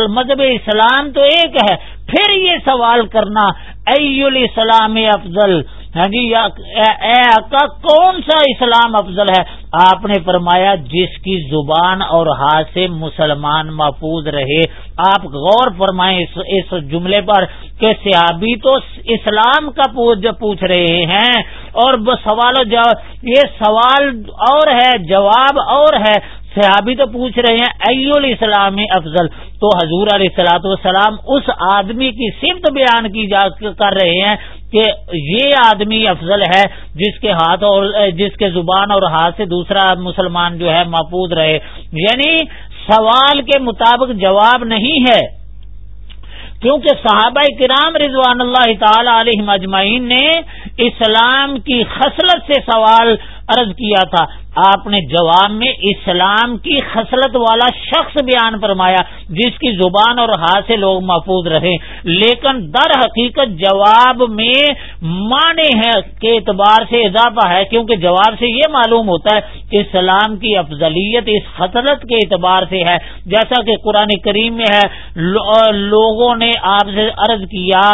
مذہب اسلام تو ایک ہے۔ پھر یہ سوال کرنا ای الاسلام افضل؟ ہاں جی اے آقا، کون سا اسلام افضل ہے؟ آپ نے فرمایا، جس کی زبان اور ہاتھ سے مسلمان محفوظ رہے۔ آپ غور فرمائیں اس اس جملے پر کہ سیابی تو اسلام کا پوچھ رہے ہیں۔ اور سوال یہ سوال اور ہے، جواب اور ہے۔ صحابی تو پوچھ رہے ہیں ای الاسلام افضل؟ تو حضور علیہ السلاۃ والسلام اس آدمی کی صفت بیان کی جا کر رہے ہیں کہ یہ آدمی افضل ہے، جس کے ہاتھ اور جس کے زبان اور ہاتھ سے دوسرا مسلمان جو ہے محفوظ رہے۔ یعنی سوال کے مطابق جواب نہیں ہے۔ کیونکہ صحابہ کرام رضوان اللہ تعالی علیہ مجمعین نے اسلام کی خصلت سے سوال عرض کیا تھا۔ آپ نے جواب میں اسلام کی خصلت والا شخص بیان فرمایا جس کی زبان اور ہاتھ سے لوگ محفوظ رہے لیکن در حقیقت جواب میں معنی ہے کے اعتبار سے اضافہ ہے، کیونکہ جواب سے یہ معلوم ہوتا ہے کہ اسلام کی افضلیت اس خصلت کے اعتبار سے ہے۔ جیسا کہ قرآن کریم میں ہے لوگوں نے آپ سے عرض کیا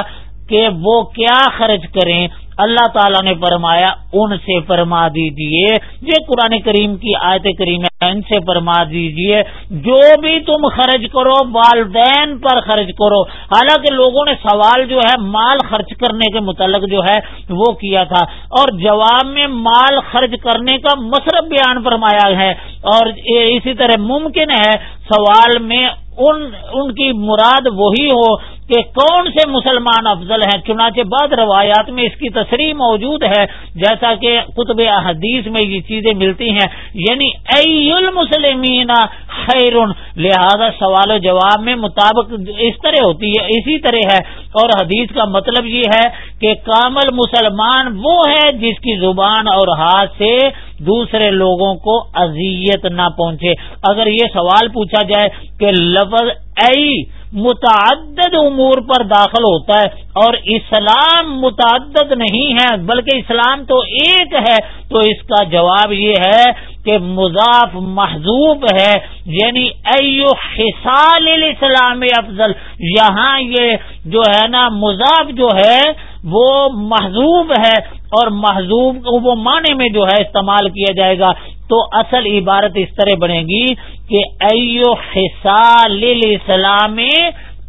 کہ وہ کیا خرچ کریں اللہ تعالیٰ نے فرمایا، ان سے فرما دیجیے یہ قرآن کریم کی آیت کریم ہے، ان سے فرما دیجیے جو بھی تم خرچ کرو، والدین پر خرچ کرو۔ حالانکہ لوگوں نے سوال جو ہے، مال خرچ کرنے کے متعلق جو ہے، وہ کیا تھا۔ اور جواب میں مال خرچ کرنے کا مصرف بیان فرمایا ہے۔ اور اسی طرح ممکن ہے، سوال میں ان ان کی مراد وہی ہو کہ کون سے مسلمان افضل ہیں؟ چنانچہ بعد روایات میں اس کی تصریح موجود ہے، جیسا کہ قطب احادیث میں یہ چیزیں ملتی ہیں یعنی ای المسلمین خیر، لہذا سوال و جواب میں مطابق اس طرح ہوتی ہے، اسی طرح ہے اور حدیث کا مطلب یہ ہے کہ کامل مسلمان وہ ہے جس کی زبان اور ہاتھ سے دوسرے لوگوں کو اذیت نہ پہنچے۔ اگر یہ سوال پوچھا جائے کہ لفظ ای متعدد امور پر داخل ہوتا ہے اور اسلام متعدد نہیں ہے، بلکہ اسلام تو ایک ہے۔ تو اس کا جواب یہ ہے کہ مضاف محضوب ہے یعنی ایو خصال الاسلام افضل۔ یہاں یہ جو ہے نا، مضاف جو ہے وہ محضوب ہے اور محضوب وہ معنی میں جو ہے استعمال کیا جائے گا تو اصل عبارت اس طرح بنے گی کہ ایو خسال اسلام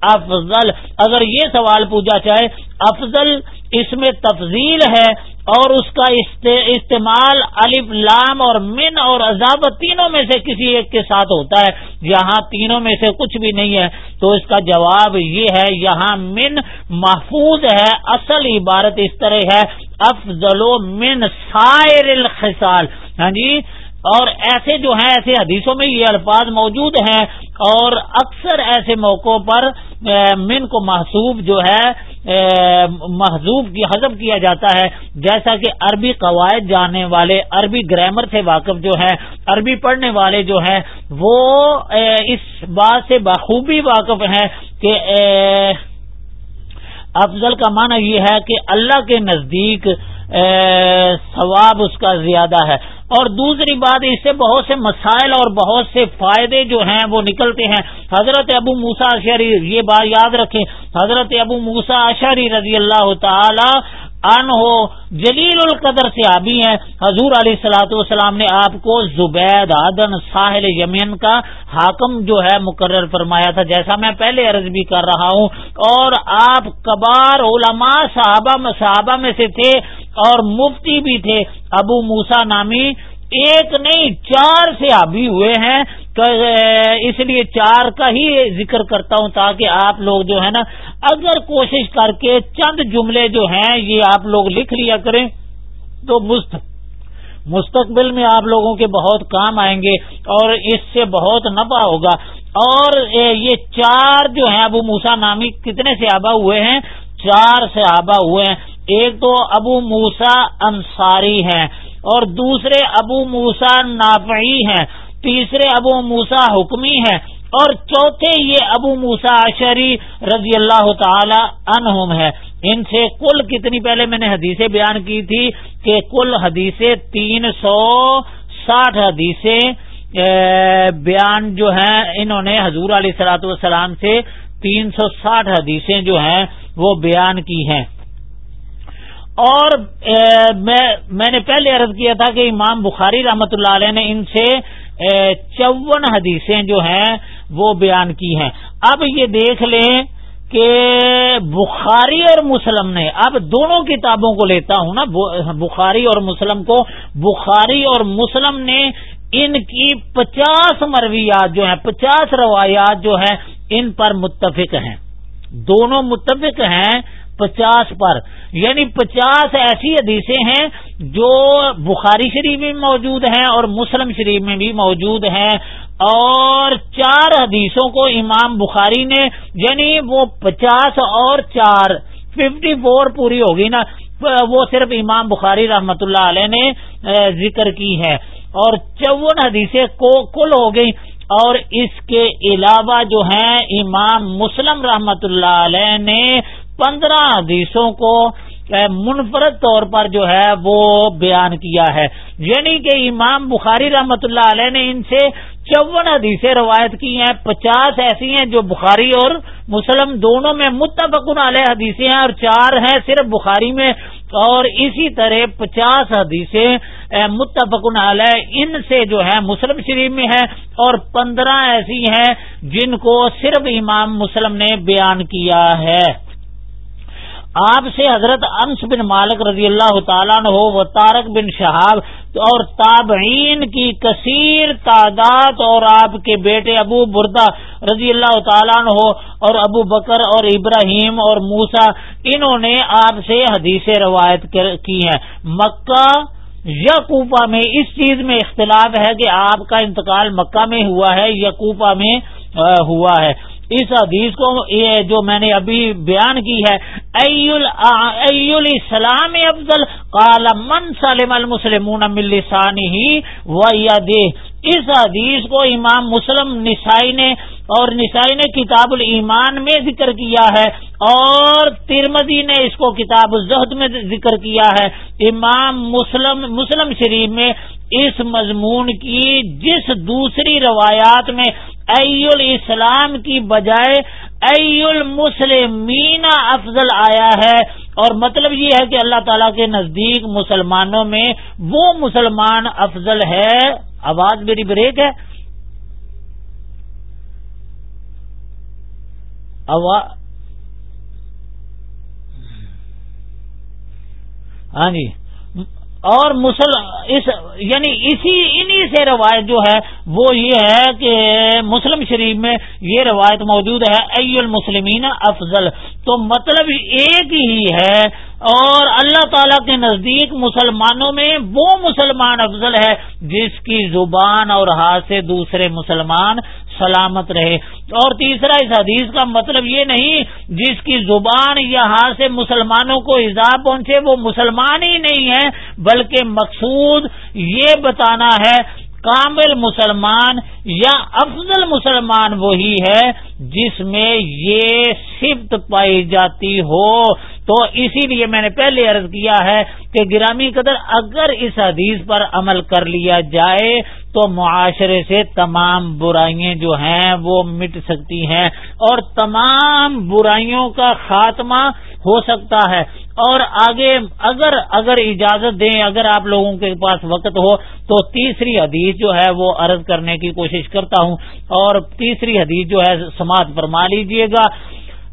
افضل۔ اگر یہ سوال پوچھا چاہے افضل اس میں تفضیل ہے اور اس کا استعمال الف لام اور من اور عذاب تینوں میں سے کسی ایک کے ساتھ ہوتا ہے۔ یہاں تینوں میں سے کچھ بھی نہیں ہے۔ تو اس کا جواب یہ ہے، یہاں من محفوظ ہے، اصل عبارت اس طرح ہے۔ افضل من سائر الخصال۔ ہاں جی؟ اور ایسے جو ہیں، ایسے حدیثوں میں یہ الفاظ موجود ہیں۔ اور اکثر ایسے موقعوں پر من کو محسوب جو ہے محضوب کی حذف کیا جاتا ہے۔ جیسا کہ عربی قواعد جاننے والے، عربی گرامر سے واقف جو ہے عربی پڑھنے والے جو ہیں، وہ اس بات سے بخوبی واقف ہیں کہ افضل کا معنی یہ ہے کہ اللہ کے نزدیک ثواب اس کا زیادہ ہے۔ اور دوسری بات، اس سے بہت سے مسائل اور بہت سے فائدے جو ہیں، وہ نکلتے ہیں۔ حضرت ابو موسا اشری یہ بات یاد رکھیں۔ حضرت ابو موسا اشری رضی اللہ تعالی ان ہو جلیل القدر سے آبی ہیں۔ حضور علیہ السلاۃ والسلام نے آپ کو زبید عدن ساحل یمین کا حاکم جو ہے مقرر فرمایا تھا۔ جیسا میں پہلے عرض بھی کر رہا ہوں، اور آپ کبار علماء، صحابہ میں صحابہ میں سے تھے اور مفتی بھی تھے۔ ابو موسا نامی ایک نہیں، چار سے آبی ہوئے ہیں۔ اس لیے چار کا ہی ذکر کرتا ہوں تاکہ آپ لوگ جو ہے نا، اگر کوشش کر کے چند جملے جو ہیں، یہ آپ لوگ لکھ لیا کریں تو مستقبل میں آپ لوگوں کے بہت کام آئیں گے اور اس سے بہت نفع ہوگا۔ اور یہ چار جو ہیں، ابو موسا نامی کتنے سے آبا ہوئے ہیں؟ چار سے آبا ہوئے ہیں۔ ایک تو ابو موسا انصاری ہیں اور دوسرے ابو موسا نافعی ہیں۔ تیسرے ابو موسا حکمی ہیں اور چوتھے یہ ابو موسا عشری رضی اللہ تعالی عنہم ہے ان سے کل کتنی پہلے میں نے حدیثیں بیان کی تھی کہ کل حدیثیں تین سو ساٹھ حدیثیں بیان جو ہیں، انہوں نے حضور علیہ سلاۃ والسلام سے تین سو ساٹھ حدیثیں جو ہیں وہ بیان کی ہیں۔ اور میں نے پہلے عرض کیا تھا کہ امام بخاری رحمت اللہ علیہ نے ان سے چون حدیثیں جو ہیں وہ بیان کی ہیں۔ اب یہ دیکھ لیں کہ بخاری اور مسلم نے، اب دونوں کتابوں کو لیتا ہوں نا بخاری اور مسلم کو۔ بخاری اور مسلم نے ان کی پچاس مرویات جو ہیں، پچاس روایات جو ہیں، ان پر متفق ہیں۔ دونوں متفق ہیں پچاس پر۔ یعنی پچاس ایسی حدیثیں ہیں جو بخاری شریف میں موجود ہیں اور مسلم شریف میں بھی موجود ہیں۔ اور چار حدیثوں کو امام بخاری نے یعنی وہ پچاس اور چار، ففٹی فور پوری ہوگی نا، وہ صرف امام بخاری رحمت اللہ علیہ نے ذکر کی ہے۔ اور چون حدیثیں کل ہو گئی اور اس کے علاوہ جو ہیں، امام مسلم رحمت اللہ علیہ نے پندرہ حدیثوں کو منفرد طور پر جو ہے وہ بیان کیا ہے۔ یعنی کہ امام بخاری رحمت اللہ علیہ نے ان سے چون حدیثیں روایت کی ہیں، پچاس ایسی ہیں جو بخاری اور مسلم دونوں میں متفق علیہ حدیثیں ہیں اور چار ہیں صرف بخاری میں۔ اور اسی طرح پچاس حدیثیں متفق علیہ ان سے جو ہے مسلم شریف میں ہے اور پندرہ ایسی ہیں جن کو صرف امام مسلم نے بیان کیا ہے۔ آپ سے حضرت انس بن مالک رضی اللہ تعالیٰ ہو وہ تارک بن شہاب اور تابعین کی کثیر تعداد اور آپ کے بیٹے ابو بردا رضی اللہ تعالیٰ ہو اور ابو بکر اور ابراہیم اور موسا انہوں نے آپ سے حدیث روایت کی ہے مکہ یا کوپا میں اس چیز میں اختلاف ہے کہ آپ کا انتقال مکہ میں ہوا ہے یا کوپا میں ہوا ہے۔ اس حدیث کو جو میں نے ابھی بیان کی ہے اسلام افضل، قال من سلم المسلمون من لسانه ويده اس حدیث کو امام مسلم نسائی نے اور نسائی نے کتاب الایمان میں ذکر کیا ہے اور ترمدی نے اس کو کتاب الزہد میں ذکر کیا ہے۔ امام مسلم مسلم شریف میں اس مضمون کی جس دوسری روایات میں ای الاسلام کی بجائے ای المسلمین افضل آیا ہے۔ اور مطلب یہ ہے کہ اللہ تعالی کے نزدیک مسلمانوں میں وہ مسلمان افضل ہے۔ آواز میری بریک ہے۔ ہاں جی۔ اور مسل، اس یعنی اسی، انہی سے روایت جو ہے، وہ یہ ہے کہ مسلم شریف میں یہ روایت موجود ہے، ای المسلمین افضل۔ تو مطلب ایک ہی ہے اور اللہ تعالی کے نزدیک مسلمانوں میں وہ مسلمان افضل ہے جس کی زبان اور ہاتھ سے دوسرے مسلمان سلامت رہے۔ اور تیسرا اس حدیث کا مطلب یہ نہیں، جس کی زبان یا ہاتھ سے مسلمانوں کو ایزا پہنچے وہ مسلمان ہی نہیں ہے بلکہ مقصود یہ بتانا ہے کامل مسلمان یا افضل مسلمان وہی ہے جس میں یہ صفت پائی جاتی ہو۔ تو اسی لیے میں نے پہلے عرض کیا ہے کہ گرامی قدر اگر اس حدیث پر عمل کر لیا جائے تو معاشرے سے تمام برائیاں جو ہیں وہ مٹ سکتی ہیں اور تمام برائیوں کا خاتمہ ہو سکتا ہے۔ اور آگے اگر اگر اجازت دیں، اگر آپ لوگوں کے پاس وقت ہو، تو تیسری حدیث جو ہے وہ عرض کرنے کی کوشش کرتا ہوں۔ اور تیسری حدیث جو ہے، سماعت فرما لیجیے گا۔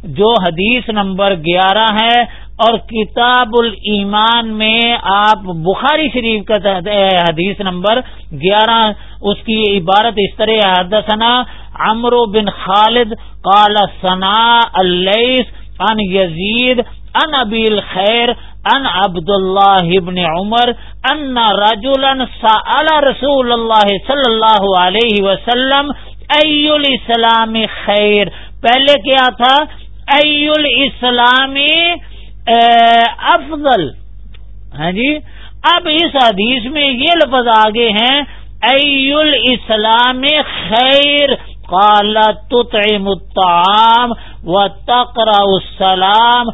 جو حدیث نمبر گیارہ ہے، اور کتاب الایمان میں آپ بخاری شریف کا حدیث نمبر گیارہ، اس کی عبارت اس طرح حدثنا عمرو بن خالد قال ثنا اللیس ان یزید ان ابیل خیر ان عبد اللہ ابن عمر ان رجلا سأل رسول اللہ صلی اللہ علیہ وسلم ای الاسلام خیر پہلے کیا تھا؟ ای الاسلام افضل ہاں جی؟ اب اس حدیث میں یہ لفظ آگے ہیں ای الاسلام خیر قال تطعم الطعام وتقرأ السلام۔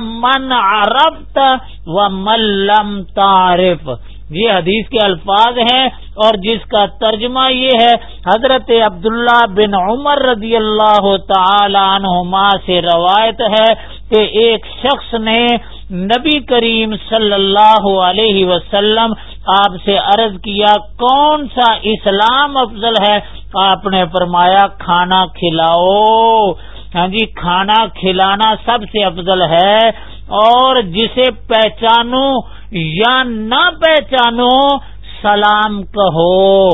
من عرفت ومن لم تعرف۔ یہ حدیث کے الفاظ ہیں اور جس کا ترجمہ یہ ہے، حضرت عبداللہ بن عمر رضی اللہ تعالی عنہما سے روایت ہے کہ ایک شخص نے نبی کریم صلی اللہ علیہ وسلم آپ سے عرض کیا، کون سا اسلام افضل ہے؟ آپ نے فرمایا، کھانا کھلاؤ۔ ہاں جی کھانا کھلانا سب سے افضل ہے اور جسے پہچانو یا نہ پہچانو، سلام کہو۔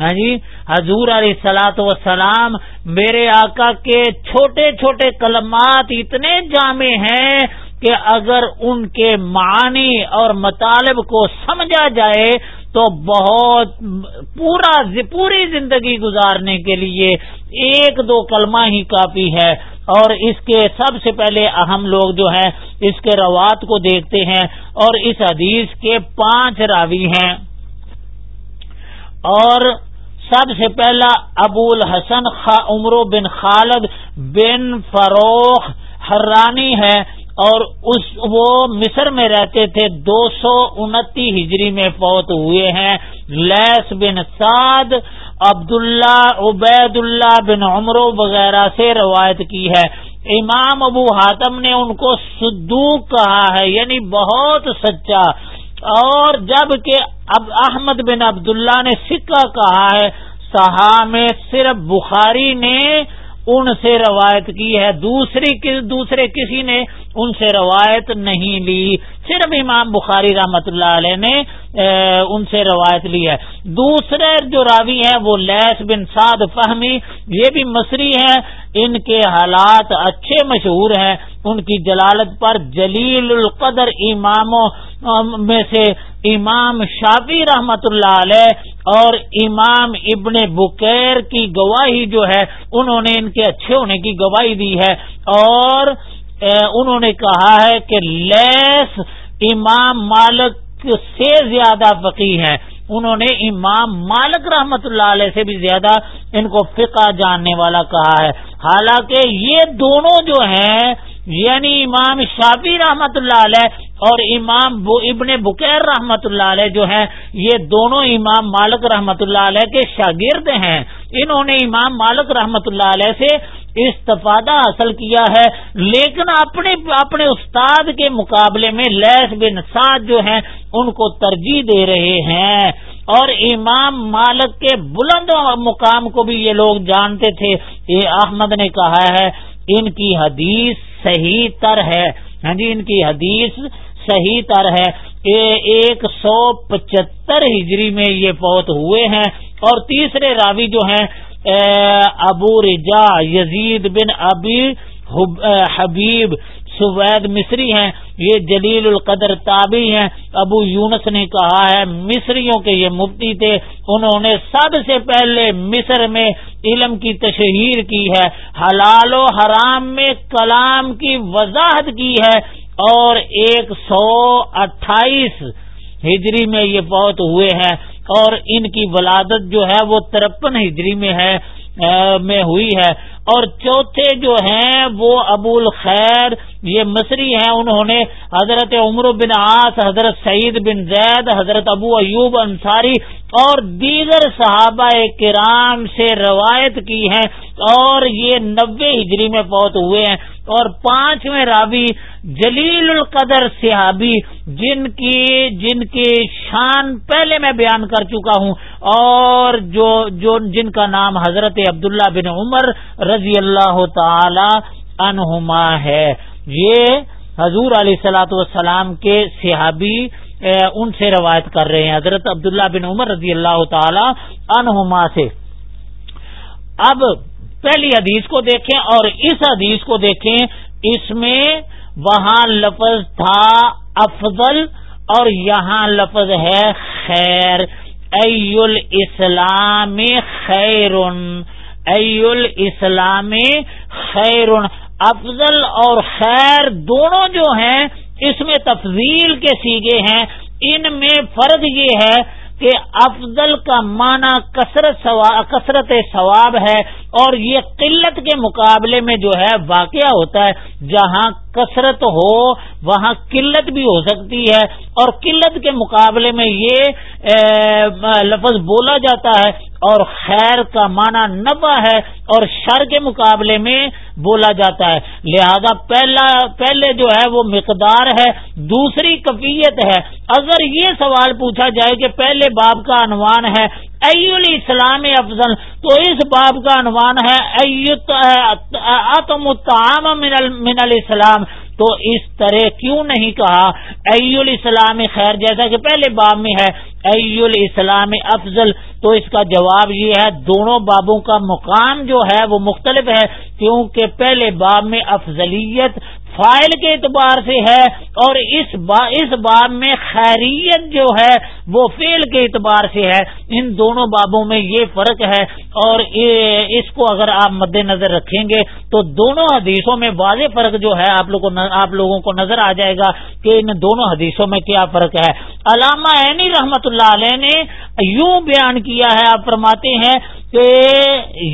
ہاں جی حضور علیہ سلاۃ وسلام میرے آقا کے چھوٹے چھوٹے کلمات اتنے جامع ہیں کہ اگر ان کے معنی اور مطالب کو سمجھا جائے تو بہت پورا پوری زندگی گزارنے کے لیے ایک دو کلمہ ہی کافی ہے۔ اور اس کے سب سے پہلے اہم لوگ جو ہیں، اس کے روات کو دیکھتے ہیں اور اس حدیث کے پانچ راوی ہیں۔ اور سب سے پہلا ابو الحسن عمرو بن خالد بن فروخ حرانی ہے۔ اور اس وہ مصر میں رہتے تھے، دو سو انتی ہجری میں فوت ہوئے ہیں۔ لیس بن سعد، عبداللہ عبید اللہ بن عمرو وغیرہ سے روایت کی ہے۔ امام ابو حاتم نے ان کو صدوق کہا ہے یعنی بہت سچا۔ اور جبکہ اب احمد بن عبداللہ نے سکہ کہا ہے صحا میں صرف بخاری نے ان سے روایت کی ہے، دوسری دوسرے کسی نے ان سے روایت نہیں لی۔ صرف امام بخاری رحمت اللہ علیہ نے ان سے روایت لی ہے۔ دوسرے جو راوی ہیں، وہ لیس بن سعد فہمی، یہ بھی مصری ہیں۔ ان کے حالات اچھے مشہور ہیں، ان کی جلالت پر جلیل القدر اماموں میں سے امام شافی رحمت اللہ علیہ اور امام ابن بکیر کی گواہی جو ہے، انہوں نے ان کے اچھے ہونے کی گواہی دی ہے۔ اور انہوں نے کہا ہے کہ لیس امام مالک سے زیادہ فقی ہے انہوں نے امام مالک رحمت اللہ علیہ سے بھی زیادہ ان کو فقہ جاننے والا کہا ہے۔ حالانکہ یہ دونوں جو ہیں یعنی امام شافی رحمت اللہ علیہ اور امام ابن بکیر رحمت اللہ علیہ جو ہیں، یہ دونوں امام مالک رحمت اللہ علیہ کے شاگرد ہیں۔ انہوں نے امام مالک رحمت اللہ علیہ سے استفادہ حاصل کیا ہے۔ لیکن اپنے اپنے استاد کے مقابلے میں لیس بن سعد جو ہیں، ان کو ترجیح دے رہے ہیں۔ اور امام مالک کے بلند مقام کو بھی یہ لوگ جانتے تھے۔ یہ احمد نے کہا ہے، ان کی حدیث صحیح تر ہے۔ ہاں جی ان کی حدیث صحیح تر ہے ایک سو پچہتر ہجری میں یہ فوت ہوئے ہیں اور تیسرے راوی جو ہیں ابو رجا یزید بن ابی حبیب سوید مصری ہیں، یہ جلیل القدر تابی ہیں۔ ابو یونس نے کہا ہے، مصریوں کے یہ مفتی تھے۔ انہوں نے سب سے پہلے مصر میں علم کی تشہیر کی ہے۔ حلال و حرام میں کلام کی وضاحت کی ہے۔ اور ایک سو اٹھائیس ہجری میں یہ بہت ہوئے ہیں۔ اور ان کی ولادت جو ہے، وہ ترپن ہجری میں ہے۔ میں ہوئی ہے۔ اور چوتھے جو ہیں، وہ ابو الخیر، یہ مصری ہیں۔ انہوں نے حضرت عمر بن آس حضرت سعید بن زید، حضرت ابو ایوب انصاری اور دیگر صحابہ کرام سے روایت کی ہیں۔ اور یہ نبے ہجری میں فوت ہوئے ہیں۔ اور پانچویں راوی جلیل القدر صحابی، جن کی جن کی شان پہلے میں بیان کر چکا ہوں، اور جو جو جن کا نام حضرت عبداللہ بن عمر رضی اللہ تعالی عنہما ہے۔ یہ حضور علیہ سلاۃ والسلام کے صحابی ان سے روایت کر رہے ہیں، حضرت عبداللہ بن عمر رضی اللہ تعالی عنہما سے۔ اب پہلی حدیث کو دیکھیں اور اس حدیث کو دیکھیں، اس میں وہاں لفظ تھا افضل اور یہاں لفظ ہے خیر۔ ای الاسلام خیر ای الاسلام خیر افضل اور خیر دونوں جو ہیں، اس میں تفضیل کے سیگے ہیں۔ ان میں فرق یہ ہے کہ افضل کا معنی کثرت کثرت ثواب ہے اور یہ قلت کے مقابلے میں جو ہے واقعہ ہوتا ہے، جہاں کثرت ہو، وہاں قلت بھی ہو سکتی ہے اور قلت کے مقابلے میں یہ لفظ بولا جاتا ہے اور خیر کا معنی نبا ہے اور شر کے مقابلے میں بولا جاتا ہے۔ لہذا پہلا، پہلے جو ہے وہ مقدار ہے، دوسری کفیت ہے۔ اگر یہ سوال پوچھا جائے کہ پہلے باب کا عنوان ہے ای الاسلام افضل، تو اس باب کا عنوان ہے من الاسلام۔ تو اس طرح کیوں نہیں کہا؟ ای الاسلام خیر جیسا کہ پہلے باب میں ہے ای الاسلام افضل۔ تو اس کا جواب یہ ہے، دونوں بابوں کا مقام جو ہے وہ مختلف ہے، کیونکہ پہلے باب میں افضلیت فائل کے اعتبار سے ہے اور اس با، اس باب میں خیریت جو ہے وہ فیل کے اعتبار سے ہے۔ ان دونوں بابوں میں یہ فرق ہے اور اس کو اگر آپ مد نظر رکھیں گے تو دونوں حدیثوں میں واضح فرق جو ہے آپ لوگوں آپ لوگوں کو نظر آ جائے گا کہ ان دونوں حدیثوں میں کیا فرق ہے۔ علامہ عینی رحمت اللہ علیہ نے یوں بیان کیا ہے، آپ فرماتے ہیں کہ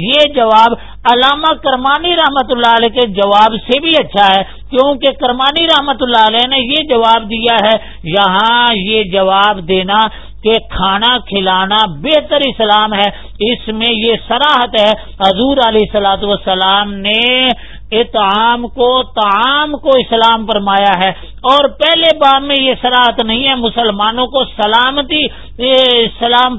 یہ جواب علامہ کرمانی رحمت اللہ علیہ کے جواب سے بھی اچھا ہے۔ کیونکہ کرمانی رحمت اللہ علیہ نے یہ جواب دیا ہے، یہاں یہ جواب دینا کہ کھانا کھلانا بہتر اسلام ہے۔ اس میں یہ سراہت ہے، حضور علیہ سلاۃ والسلام نے اطعام کو تعام کو اسلام فرمایا ہے۔ اور پہلے باب میں یہ سراحت نہیں ہے، مسلمانوں کو سلامتی سلام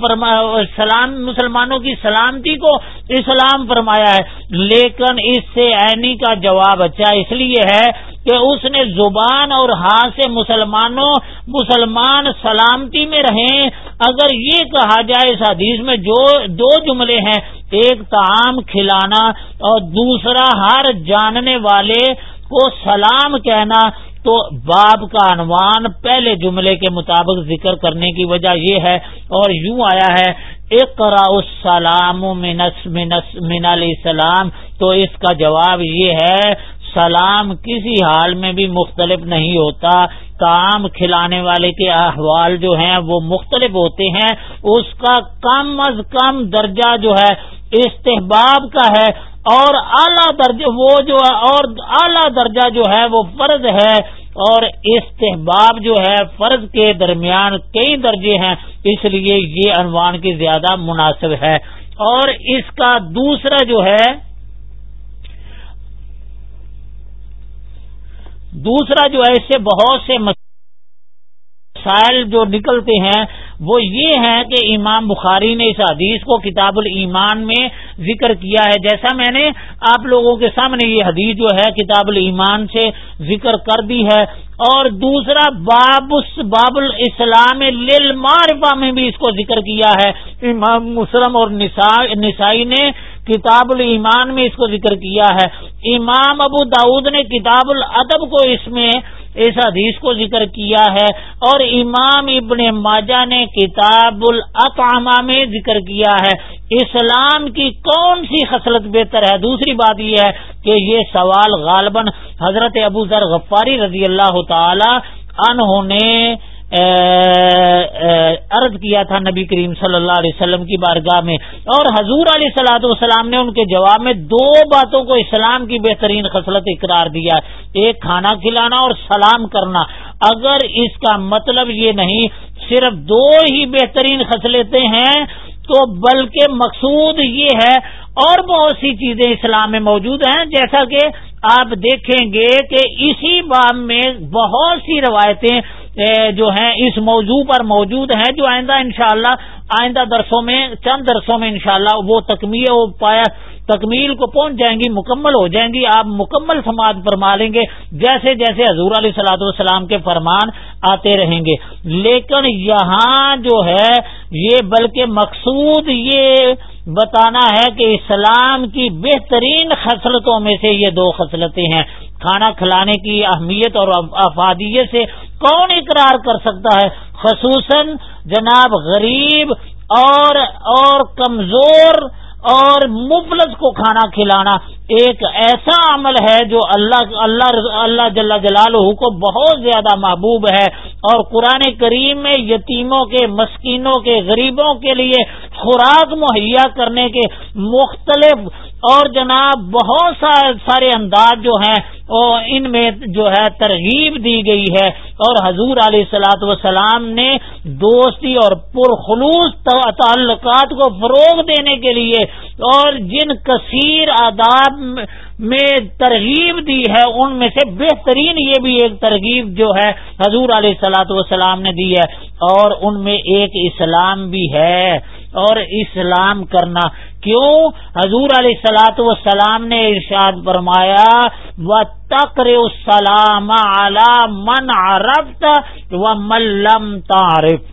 سلام، مسلمانوں کی سلامتی کو اسلام فرمایا ہے۔ لیکن اس سے عینی کا جواب اچھا اس لیے ہے کہ اس نے زبان اور ہاتھ سے مسلمانوں، مسلمان سلامتی میں رہیں۔ اگر یہ کہا جائے اس حدیث میں جو، دو جملے ہیں ایک تعام کھلانا اور دوسرا ہر جاننے والے کو سلام کہنا، تو باب کا عنوان پہلے جملے کے مطابق ذکر کرنے کی وجہ یہ ہے اور یوں آیا ہے اقرا السلام من السلام۔ تو اس کا جواب یہ ہے سلام کسی حال میں بھی مختلف نہیں ہوتا۔ کام کھلانے والے کے احوال جو ہیں وہ مختلف ہوتے ہیں۔ اس کا کم از کم درجہ جو ہے استحباب کا ہے اور اعلیٰ درجہ وہ جو ہے اور اعلیٰ درجہ جو ہے وہ فرض ہے۔ اور استحباب جو ہے فرض کے درمیان کئی درجے ہیں، اس لیے یہ عنوان کی زیادہ مناسب ہے۔ اور اس کا دوسرا جو ہے دوسرا جو ہے اس سے بہت سے مسائل جو نکلتے ہیں، وہ یہ ہے کہ امام بخاری نے اس حدیث کو کتاب الایمان میں ذکر کیا ہے۔ جیسا میں نے آپ لوگوں کے سامنے یہ حدیث جو ہے کتاب الایمان سے ذکر کر دی ہے۔ اور دوسرا باب باب الاسلام للمعرفہ میں بھی اس کو ذکر کیا ہے۔ امام مسلم اور نسائی نے کتاب الایمان میں اس کو ذکر کیا ہے۔ امام ابو داود نے کتاب الادب کو اس میں، اس حدیث کو ذکر کیا ہے۔ اور امام ابن ماجہ نے کتاب الاطعمہ میں ذکر کیا ہے۔ اسلام کی کون سی خصلت بہتر ہے؟ دوسری بات یہ ہے کہ یہ سوال غالباً حضرت ابو ذر غفاری رضی اللہ تعالی انہوں نے عرض کیا تھا نبی کریم صلی اللہ علیہ وسلم کی بارگاہ میں، اور حضور علیہ سلاۃ والسلام نے ان کے جواب میں دو باتوں کو اسلام کی بہترین خصلت اقرار دیا۔ ایک، کھانا کھلانا اور سلام کرنا۔ اگر اس کا مطلب یہ نہیں، صرف دو ہی بہترین خصلتیں ہیں، تو بلکہ مقصود یہ ہے، اور بہت سی چیزیں اسلام میں موجود ہیں۔ جیسا کہ آپ دیکھیں گے کہ اسی باب میں بہت سی روایتیں جو ہیں اس موضوع پر موجود ہیں جو آئندہ انشاءاللہ، آئندہ درسوں میں، چند درسوں میں انشاءاللہ وہ تکمیل پایا، تکمیل کو پہنچ جائیں گی، مکمل ہو جائیں گی، آپ مکمل سماج فرما لیں گے، جیسے جیسے حضور علیہ سلاۃ والسلام کے فرمان آتے رہیں گے۔ لیکن یہاں جو ہے، یہ بلکہ مقصود یہ بتانا ہے کہ اسلام کی بہترین خصلتوں میں سے یہ دو خصلتیں ہیں۔ کھانا کھلانے کی اہمیت اور افادیت سے کون اقرار کر سکتا ہے؟ خصوصاً جناب غریب اور اور کمزور اور مبلز کو کھانا کھلانا ایک ایسا عمل ہے جو اللہ اللہ اللہ جل جلال کو بہت زیادہ محبوب ہے اور قرآن کریم میں یتیموں کے، مسکینوں کے، غریبوں کے لیے خوراک مہیا کرنے کے مختلف اور جناب بہت سارے انداز جو ہیں ان میں جو ہے ترغیب دی گئی ہے۔ اور حضور علیہ سلاۃ وسلام نے دوستی اور پرخلوص تعلقات کو فروغ دینے کے لیے اور جن کثیر آداب میں ترغیب دی ہے، ان میں سے بہترین یہ بھی ایک ترغیب جو ہے حضور علیہ سلاۃ وسلام نے دی ہے۔ اور ان میں ایک اسلام بھی ہے۔ اور اسلام کرنا کیوں؟ حضور علیہ سلاۃ وسلام نے ارشاد فرمایا و تقر السلام من عرفت و ملم تعارف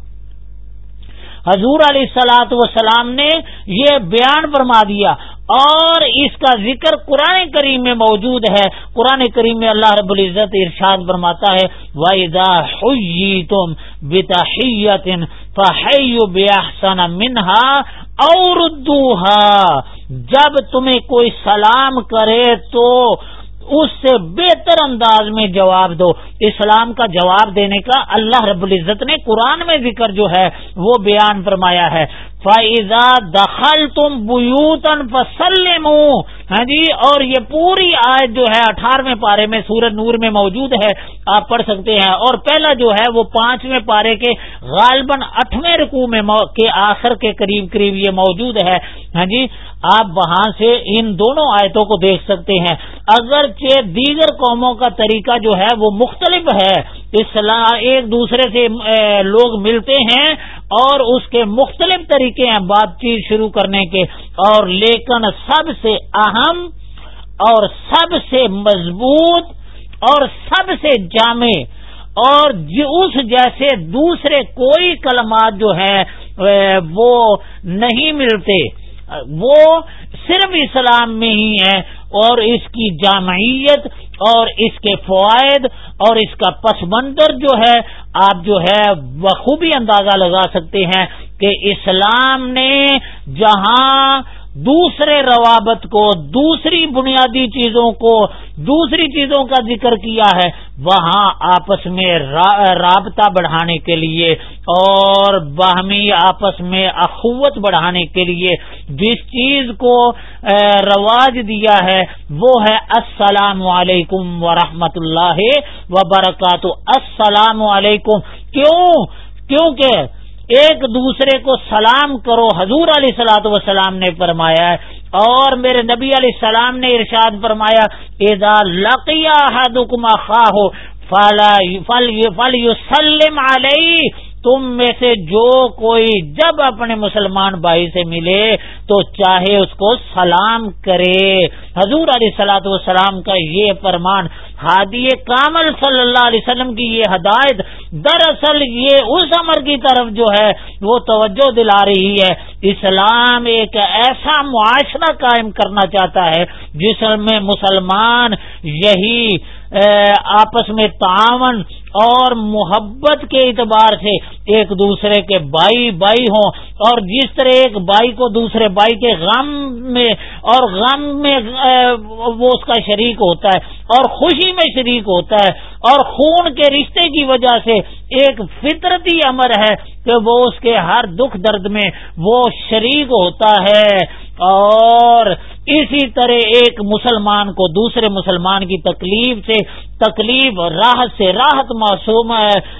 حضور علیہ سلاۃ وسلام نے یہ بیان فرما دیا اور اس کا ذکر قرآن کریم میں موجود ہے۔ قرآن کریم میں اللہ رب العزت ارشاد فرماتا ہے، وَإِذَا حُيِّتُمْ بِتَحِيَّةٍ فَحَيُّ بِأَحْسَنَ مِنْهَا أَوْ رُدُّوهَا جب تمہیں کوئی سلام کرے تو اس سے بہتر انداز میں جواب دو۔ اسلام کا جواب دینے کا اللہ رب العزت نے قرآن میں ذکر جو ہے وہ بیان فرمایا ہے۔ فائزہ دخل تم بوتن فسلم ہاں جی اور یہ پوری آیت جو ہے، اٹھارہویں پارے میں سورج نور میں موجود ہے۔ آپ پڑھ سکتے ہیں۔ اور پہلا جو ہے، وہ پانچویں پارے کے غالباً اٹھویں رقو میں کے آخر کے قریب قریب یہ موجود ہے۔ ہاں جی آپ وہاں سے ان دونوں آیتوں کو دیکھ سکتے ہیں۔ اگرچہ دیگر قوموں کا طریقہ جو ہے، وہ مختلف ہے۔ اسلام ایک دوسرے سے لوگ ملتے ہیں۔ اور اس کے مختلف طریقے ہیں بات چیت شروع کرنے کے، اور لیکن سب سے اہم اور سب سے مضبوط اور سب سے جامع اور اس جیسے دوسرے کوئی کلمات جو ہیں وہ نہیں ملتے۔ وہ صرف اسلام میں ہی ہے اور اس کی جامعیت اور اس کے فوائد اور اس کا پس منظر جو ہے، آپ جو ہے، بخوبی اندازہ لگا سکتے ہیں کہ اسلام نے جہاں دوسرے روابط کو، دوسری بنیادی چیزوں کو، دوسری چیزوں کا ذکر کیا ہے، وہاں آپس میں رابطہ بڑھانے کے لیے اور باہمی آپس میں اخوت بڑھانے کے لیے جس چیز کو رواج دیا ہے، وہ ہے السلام علیکم ورحمۃ اللہ وبرکاتہ۔ السلام علیکم۔ کیوں؟ کیونکہ ایک دوسرے کو سلام کرو، حضور علیہ سلاۃ وسلام نے فرمایا ہے، اور میرے نبی علیہ السلام نے ارشاد فرمایا ادا لقیہ دکما خواہ فل فل یو سلم علیہ تم میں سے جو کوئی جب اپنے مسلمان بھائی سے ملے تو چاہے اس کو سلام کرے۔ حضور علیہ سلاۃ والسلام کا یہ فرمان، ہادی کامل صلی اللہ علیہ وسلم کی یہ ہدایت دراصل یہ اس عمر کی طرف جو ہے، وہ توجہ دلا رہی ہے۔ اسلام ایک ایسا معاشرہ قائم کرنا چاہتا ہے جس میں مسلمان یہی آپس میں تعاون اور محبت کے اعتبار سے ایک دوسرے کے بائی بائی ہوں اور جس طرح ایک بائی کو دوسرے بائی کے غم میں اور غم میں وہ اس کا شریک ہوتا ہے اور خوشی میں شریک ہوتا ہے اور خون کے رشتے کی وجہ سے ایک فطرتی امر ہے کہ وہ اس کے ہر دکھ درد میں وہ شریک ہوتا ہے اور اسی طرح ایک مسلمان کو دوسرے مسلمان کی تکلیف سے تکلیف، راحت سے راحت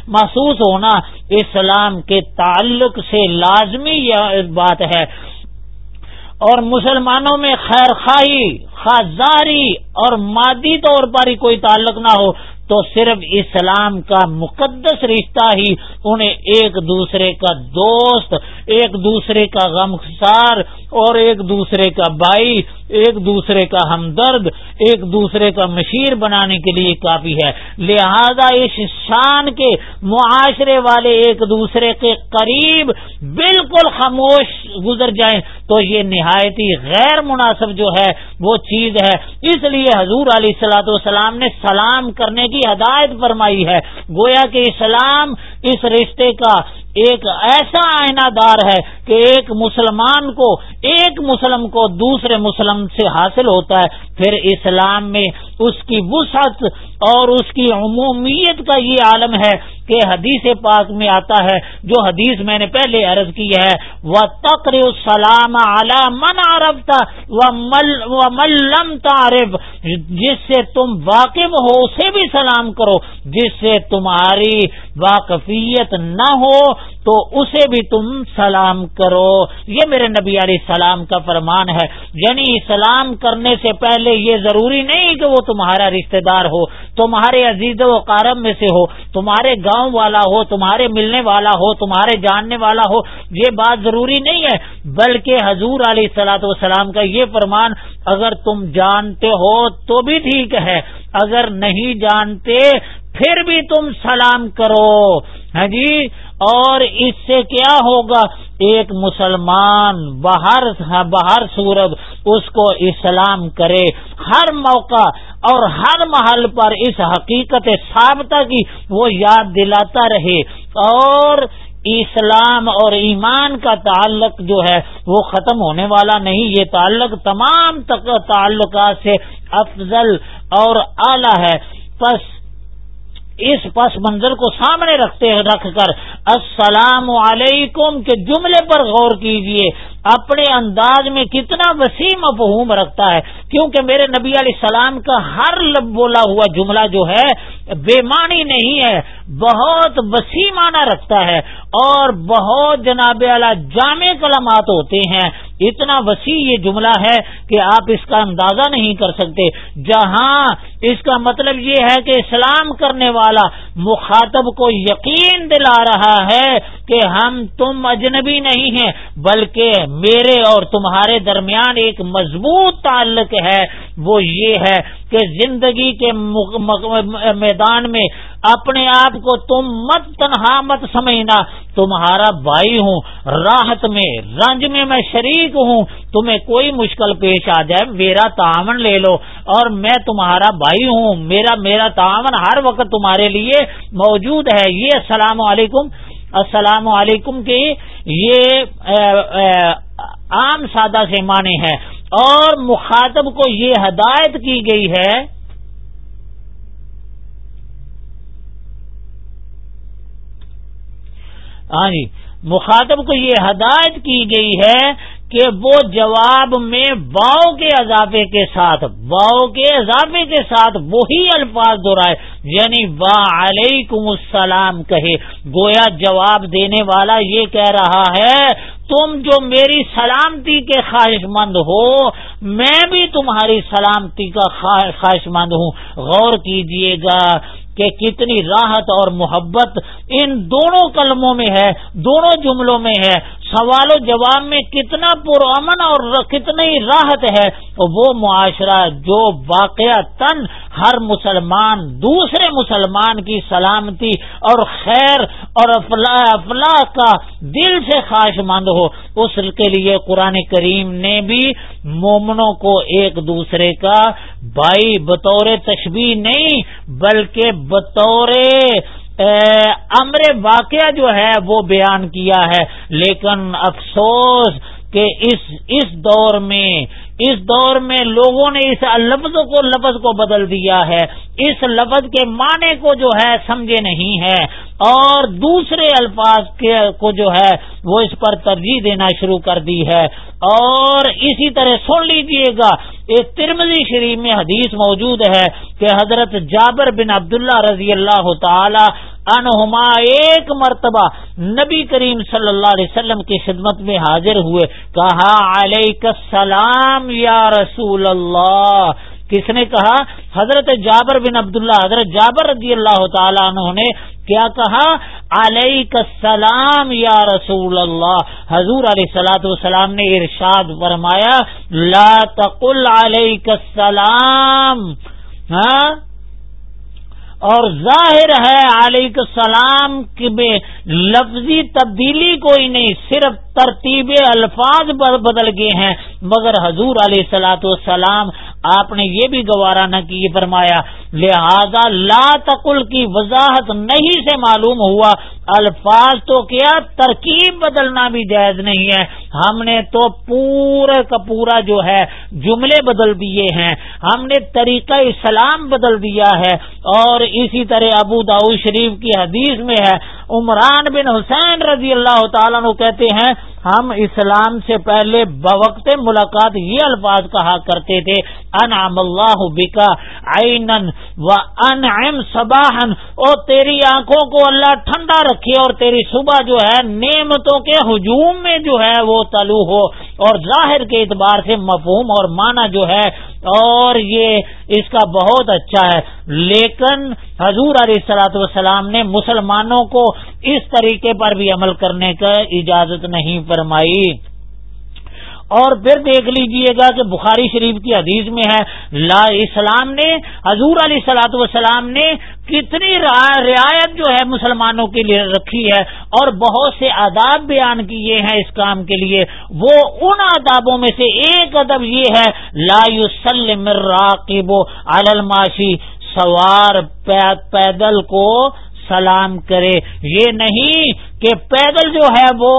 محسوس ہونا اسلام کے تعلق سے لازمی بات ہے۔ اور مسلمانوں میں خیر خواہی خاصاری اور مادی طور پر ہی کوئی تعلق نہ ہو، تو صرف اسلام کا مقدس رشتہ ہی انہیں ایک دوسرے کا دوست، ایک دوسرے کا غمخار اور ایک دوسرے کا بھائی ایک دوسرے کا ہمدرد، ایک دوسرے کا مشیر بنانے کے لیے کافی ہے۔ لہذا اس شان کے معاشرے والے ایک دوسرے کے قریب بالکل خاموش گزر جائیں تو یہ نہایت ہی غیر مناسب جو ہے وہ چیز ہے۔ اس لیے حضور علیہ السلاۃ والسلام نے سلام کرنے کی ہدایت فرمائی ہے۔ گویا کہ اسلام اس رشتے کا ایک ایسا آئینہ دار ہے کہ ایک مسلمان کو، ایک مسلم کو دوسرے مسلم سے حاصل ہوتا ہے۔ پھر اسلام میں اس کی وسعت اور اس کی عمومیت کا یہ عالم ہے کہ حدیث پاک میں آتا ہے، جو حدیث میں نے پہلے عرض کی ہے وہ تقر السلام اعلی من عرب و ملم تعارف جس سے تم واقف ہو، اسے بھی سلام کرو۔ جس سے تمہاری واقفیت نہ ہو تو اسے بھی تم سلام کرو۔ یہ میرے نبی علیہ السلام کا فرمان ہے۔ یعنی سلام کرنے سے پہلے یہ ضروری نہیں کہ وہ تمہارا رشتہ دار ہو، تمہارے عزیز و کارم میں سے ہو، تمہارے گاؤں والا ہو، تمہارے ملنے والا ہو، تمہارے جاننے والا ہو۔ یہ بات ضروری نہیں ہے، بلکہ حضور علیہ السلاۃ والسلام کا یہ فرمان، اگر تم جانتے ہو تو بھی ٹھیک ہے، اگر نہیں جانتے پھر بھی تم سلام کرو۔ ہاں جی؟ اور اس سے کیا ہوگا؟ ایک مسلمان باہر ہاں، باہر سورب اس کو اسلام کرے۔ ہر موقع اور ہر محل پر اس حقیقت ثابتہ کی وہ یاد دلاتا رہے۔ اور اسلام اور ایمان کا تعلق جو ہے، وہ ختم ہونے والا نہیں۔ یہ تعلق تمام تعلقات سے افضل اور اعلی ہے۔ پس اس پس منظر کو سامنے رکھتے رکھ کر، السلام علیکم کے جملے پر غور کیجیے۔ اپنے انداز میں کتنا وسیع مفہوم رکھتا ہے، کیونکہ میرے نبی علیہ السلام کا ہر لب بولا ہوا جملہ جو ہے، بے معنی نہیں ہے، بہت وسیع معنی رکھتا ہے۔ اور بہت جناب اعلی جامع کلمات ہوتے ہیں۔ اتنا وسیع یہ جملہ ہے کہ آپ اس کا اندازہ نہیں کر سکتے۔ جہاں اس کا مطلب یہ ہے کہ اسلام کرنے والا مخاطب کو یقین دلا رہا ہے کہ ہم تم اجنبی نہیں ہیں، بلکہ میرے اور تمہارے درمیان ایک مضبوط تعلق ہے۔ وہ یہ ہے کہ زندگی کے میدان میں اپنے آپ کو تم مت تنہا مت سمجھنا۔ تمہارا بھائی ہوں، راحت میں، رنج میں میں شریک ہوں۔ تمہیں کوئی مشکل پیش آ جائے، میرا تعاون لے لو۔ اور میں تمہارا بھائی ہوں، میرا میرا تعاون ہر وقت تمہارے لیے موجود ہے۔ یہ السلام علیکم۔ السلام علیکم کے یہ عام سادہ سے معنی ہے۔ اور مخاطب کو یہ ہدایت کی گئی ہے ہاں جی مخاطب کو یہ ہدایت کی گئی ہے کہ وہ جواب میں واؤ کے اضافے کے ساتھ واؤ کے اضافے کے ساتھ وہی الفاظ دہرائے۔ یعنی وا علیکم السلام کہے۔ گویا جواب دینے والا یہ کہہ رہا ہے، تم جو میری سلامتی کے خواہش مند ہو، میں بھی تمہاری سلامتی کا خواہش مند ہوں۔ غور کیجیے گا۔ کہ کتنی راحت اور محبت ان دونوں کلموں میں ہے دونوں جملوں میں ہے۔ سوال و جواب میں کتنا پرامن اور کتنی راحت ہے وہ معاشرہ جو واقع تن ہر مسلمان، دوسرے مسلمان کی سلامتی اور خیر اور افلاح کا دل سے خواہش مند ہو، اس کے لیے قرآن کریم نے بھی مومنوں کو ایک دوسرے کا بھائی بطور تشبیح نہیں، بلکہ بطور امر واقعہ جو ہے وہ بیان کیا ہے، لیکن افسوس کہ اس اس دور میں اس دور میں لوگوں نے اس لفظ کو لفظ کو بدل دیا ہے۔ اس لفظ کے معنی کو جو ہے سمجھے نہیں ہے۔ اور دوسرے الفاظ کے کو جو ہے وہ اس پر ترجیح دینا شروع کر دی ہے۔ اور اسی طرح سن لیجیے گا، ایک ترمزی شریف میں حدیث موجود ہے کہ حضرت جابر بن عبداللہ رضی اللہ تعالی انہما ایک مرتبہ نبی کریم صلی اللہ علیہ وسلم کی خدمت میں حاضر ہوئے۔ کہا علیہ السلام یا رسول اللہ۔ کس نے کہا؟ حضرت جابر بن عبداللہ، حضرت جابر رضی اللہ تعالیٰ عنہ نے کیا کہا؟ علیہ السلام یا رسول اللہ۔ حضور علیہ سلاۃ والسلام نے ارشاد فرمایا، لا تقل علیہ السلام۔ ہاں؟ اور ظاہر ہے علیہ السلام میں لفظی تبدیلی کوئی نہیں، صرف ترتیب الفاظ بدل گئے ہیں۔ مگر حضور علیہ سلاۃ والسلام، آپ نے یہ بھی گوارا نہ کی فرمایا، لہذا لا تقل کی وضاحت نہیں سے معلوم ہوا الفاظ تو کیا، ترکیب بدلنا بھی جائز نہیں ہے۔ ہم نے تو پورا کا پورا جو ہے، جملے بدل دیے ہیں۔ ہم نے طریقہ اسلام بدل دیا ہے۔ اور اسی طرح ابو داؤ شریف کی حدیث میں ہے، عمران بن حسین رضی اللہ تعالیٰ کہتے ہیں ہم اسلام سے پہلے بوقت ملاقات یہ الفاظ کہا کرتے تھے، انعم اللہ بکا عینن و انعم صباحن اور تیری آنکھوں کو اللہ ٹھنڈا رکھے اور تیری صبح جو ہے نعمتوں کے ہجوم میں جو ہے وہ تلو ہو۔ اور ظاہر کے اعتبار سے مفہوم اور معنی جو ہے، اور یہ اس کا بہت اچھا ہے۔ لیکن حضور علیہ سلاۃ والسلام نے مسلمانوں کو اس طریقے پر بھی عمل کرنے کا اجازت نہیں فرمائی۔ اور پھر دیکھ لیجیے گا کہ بخاری شریف کی حدیث میں ہے، لا اسلام نے، حضور علیہ سلاۃ والسلام نے کتنی رعایت جو ہے مسلمانوں کے لیے رکھی ہے اور بہت سے آداب بیان کیے ہیں اس کام کے لیے۔ وہ ان آدابوں میں سے ایک ادب یہ ہے، لا یوسلم راقب الماشی، سوار پیدل کو سلام کرے۔ یہ نہیں کہ پیدل جو ہے وہ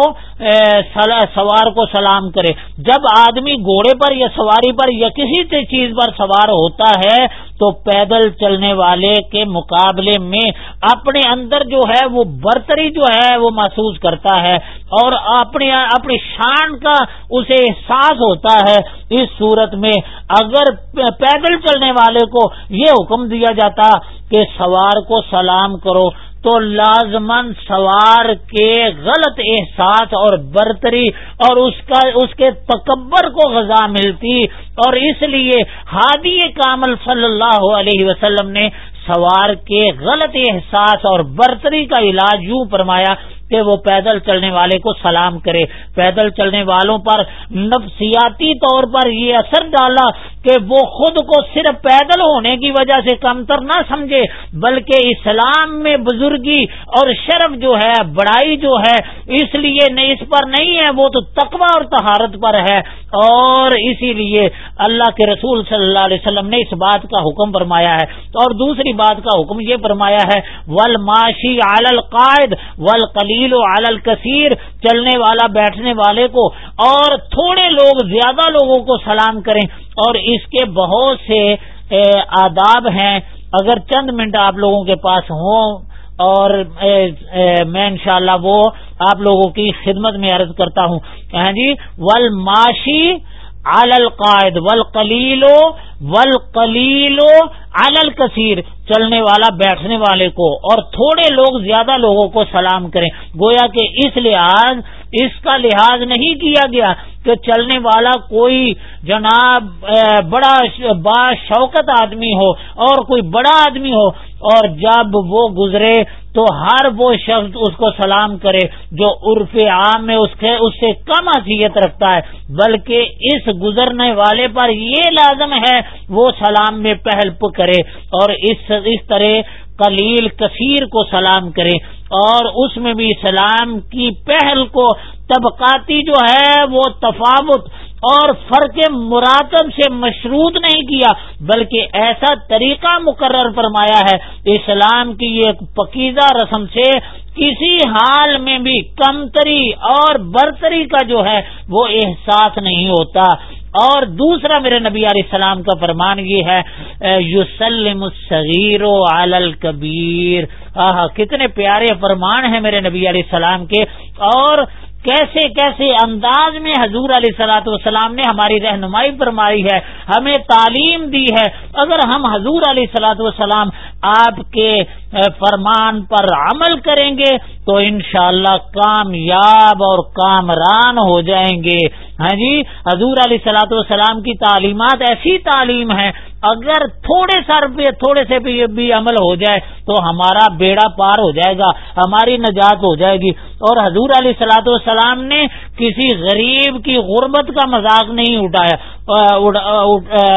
سوار کو سلام کرے۔ جب آدمی گھوڑے پر یا سواری پر یا کسی چیز پر سوار ہوتا ہے تو پیدل چلنے والے کے مقابلے میں اپنے اندر جو ہے وہ برتری جو ہے وہ محسوس کرتا ہے اور اپنی اپنی شان کا اسے احساس ہوتا ہے۔ اس صورت میں اگر پیدل چلنے والے کو یہ حکم دیا جاتا کہ سوار کو سلام کرو تو لازمن سوار کے غلط احساس اور برتری اور اس کا اس کے تکبر کو غذا ملتی اور اس لیے ہادی کامل صلی اللہ علیہ وسلم نے سوار کے غلط احساس اور برتری کا علاج یوں فرمایا کہ وہ پیدل چلنے والے کو سلام کرے۔ پیدل چلنے والوں پر نفسیاتی طور پر یہ اثر ڈالا کہ وہ خود کو صرف پیدل ہونے کی وجہ سے کمتر نہ سمجھے، بلکہ اسلام میں بزرگی اور شرف جو ہے، بڑائی جو ہے، اس لیے اس پر نہیں ہے، وہ تو تقوی اور تہارت پر ہے۔ اور اسی لیے اللہ کے رسول صلی اللہ علیہ وسلم نے اس بات کا حکم فرمایا ہے۔ اور دوسری بات کا حکم یہ فرمایا ہے ول معاشی القائد ول کلیل و الکثیر، چلنے والا، بیٹھنے والے کو، اور تھوڑے لوگ، زیادہ لوگوں کو سلام کریں۔ اور اس کے بہت سے آداب ہیں۔ اگر چند منٹ آپ لوگوں کے پاس ہوں، اور میں انشاءاللہ وہ آپ لوگوں کی خدمت میں عرض کرتا ہوں۔ ہاں جی ول معاشی القائد والقلیل والقلیل ول کلیلو چلنے والا، بیٹھنے والے کو، اور تھوڑے لوگ، زیادہ لوگوں کو سلام کریں۔ گویا کہ اس لحاظ اس کا لحاظ نہیں کیا گیا کہ چلنے والا کوئی جناب بڑا با شوکت آدمی ہو اور کوئی بڑا آدمی ہو اور جب وہ گزرے تو ہر وہ شخص اس کو سلام کرے جو عرف عام میں اس کے، اس سے کم حیثیت رکھتا ہے، بلکہ اس گزرنے والے پر یہ لازم ہے وہ سلام میں پہل کرے اور اس اس طرح کلیل کثیر کو سلام کرے۔ اور اس میں بھی سلام کی پہل کو طبقاتی جو ہے وہ تفاوت اور فرق مراتب سے مشروط نہیں کیا، بلکہ ایسا طریقہ مقرر فرمایا ہے، اسلام کی ایک پکیزہ رسم سے کسی حال میں بھی کمتری اور برتری کا جو ہے وہ احساس نہیں ہوتا۔ اور دوسرا میرے نبی علیہ السلام کا فرمان یہ ہے یوسلم الصغیر الکبیر۔ کتنے پیارے فرمان ہیں میرے نبی علیہ السلام کے۔ اور کیسے کیسے انداز میں حضور علیہ سلاۃ والسلام نے ہماری رہنمائی فرمائی ہے، ہمیں تعلیم دی ہے۔ اگر ہم حضور علیہ سلاۃ والسلام آپ کے فرمان پر عمل کریں گے تو انشاءاللہ کامیاب اور کامران ہو جائیں گے۔ ہاں جی حضور علیہ سلاۃ والسلام کی تعلیمات ایسی تعلیم ہے اگر تھوڑے سر پہ تھوڑے سے بھی عمل ہو جائے تو ہمارا بیڑا پار ہو جائے گا، ہماری نجات ہو جائے گی۔ اور حضور علیہ سلاۃ والسلام نے کسی غریب کی غربت کا مذاق نہیں اٹھایا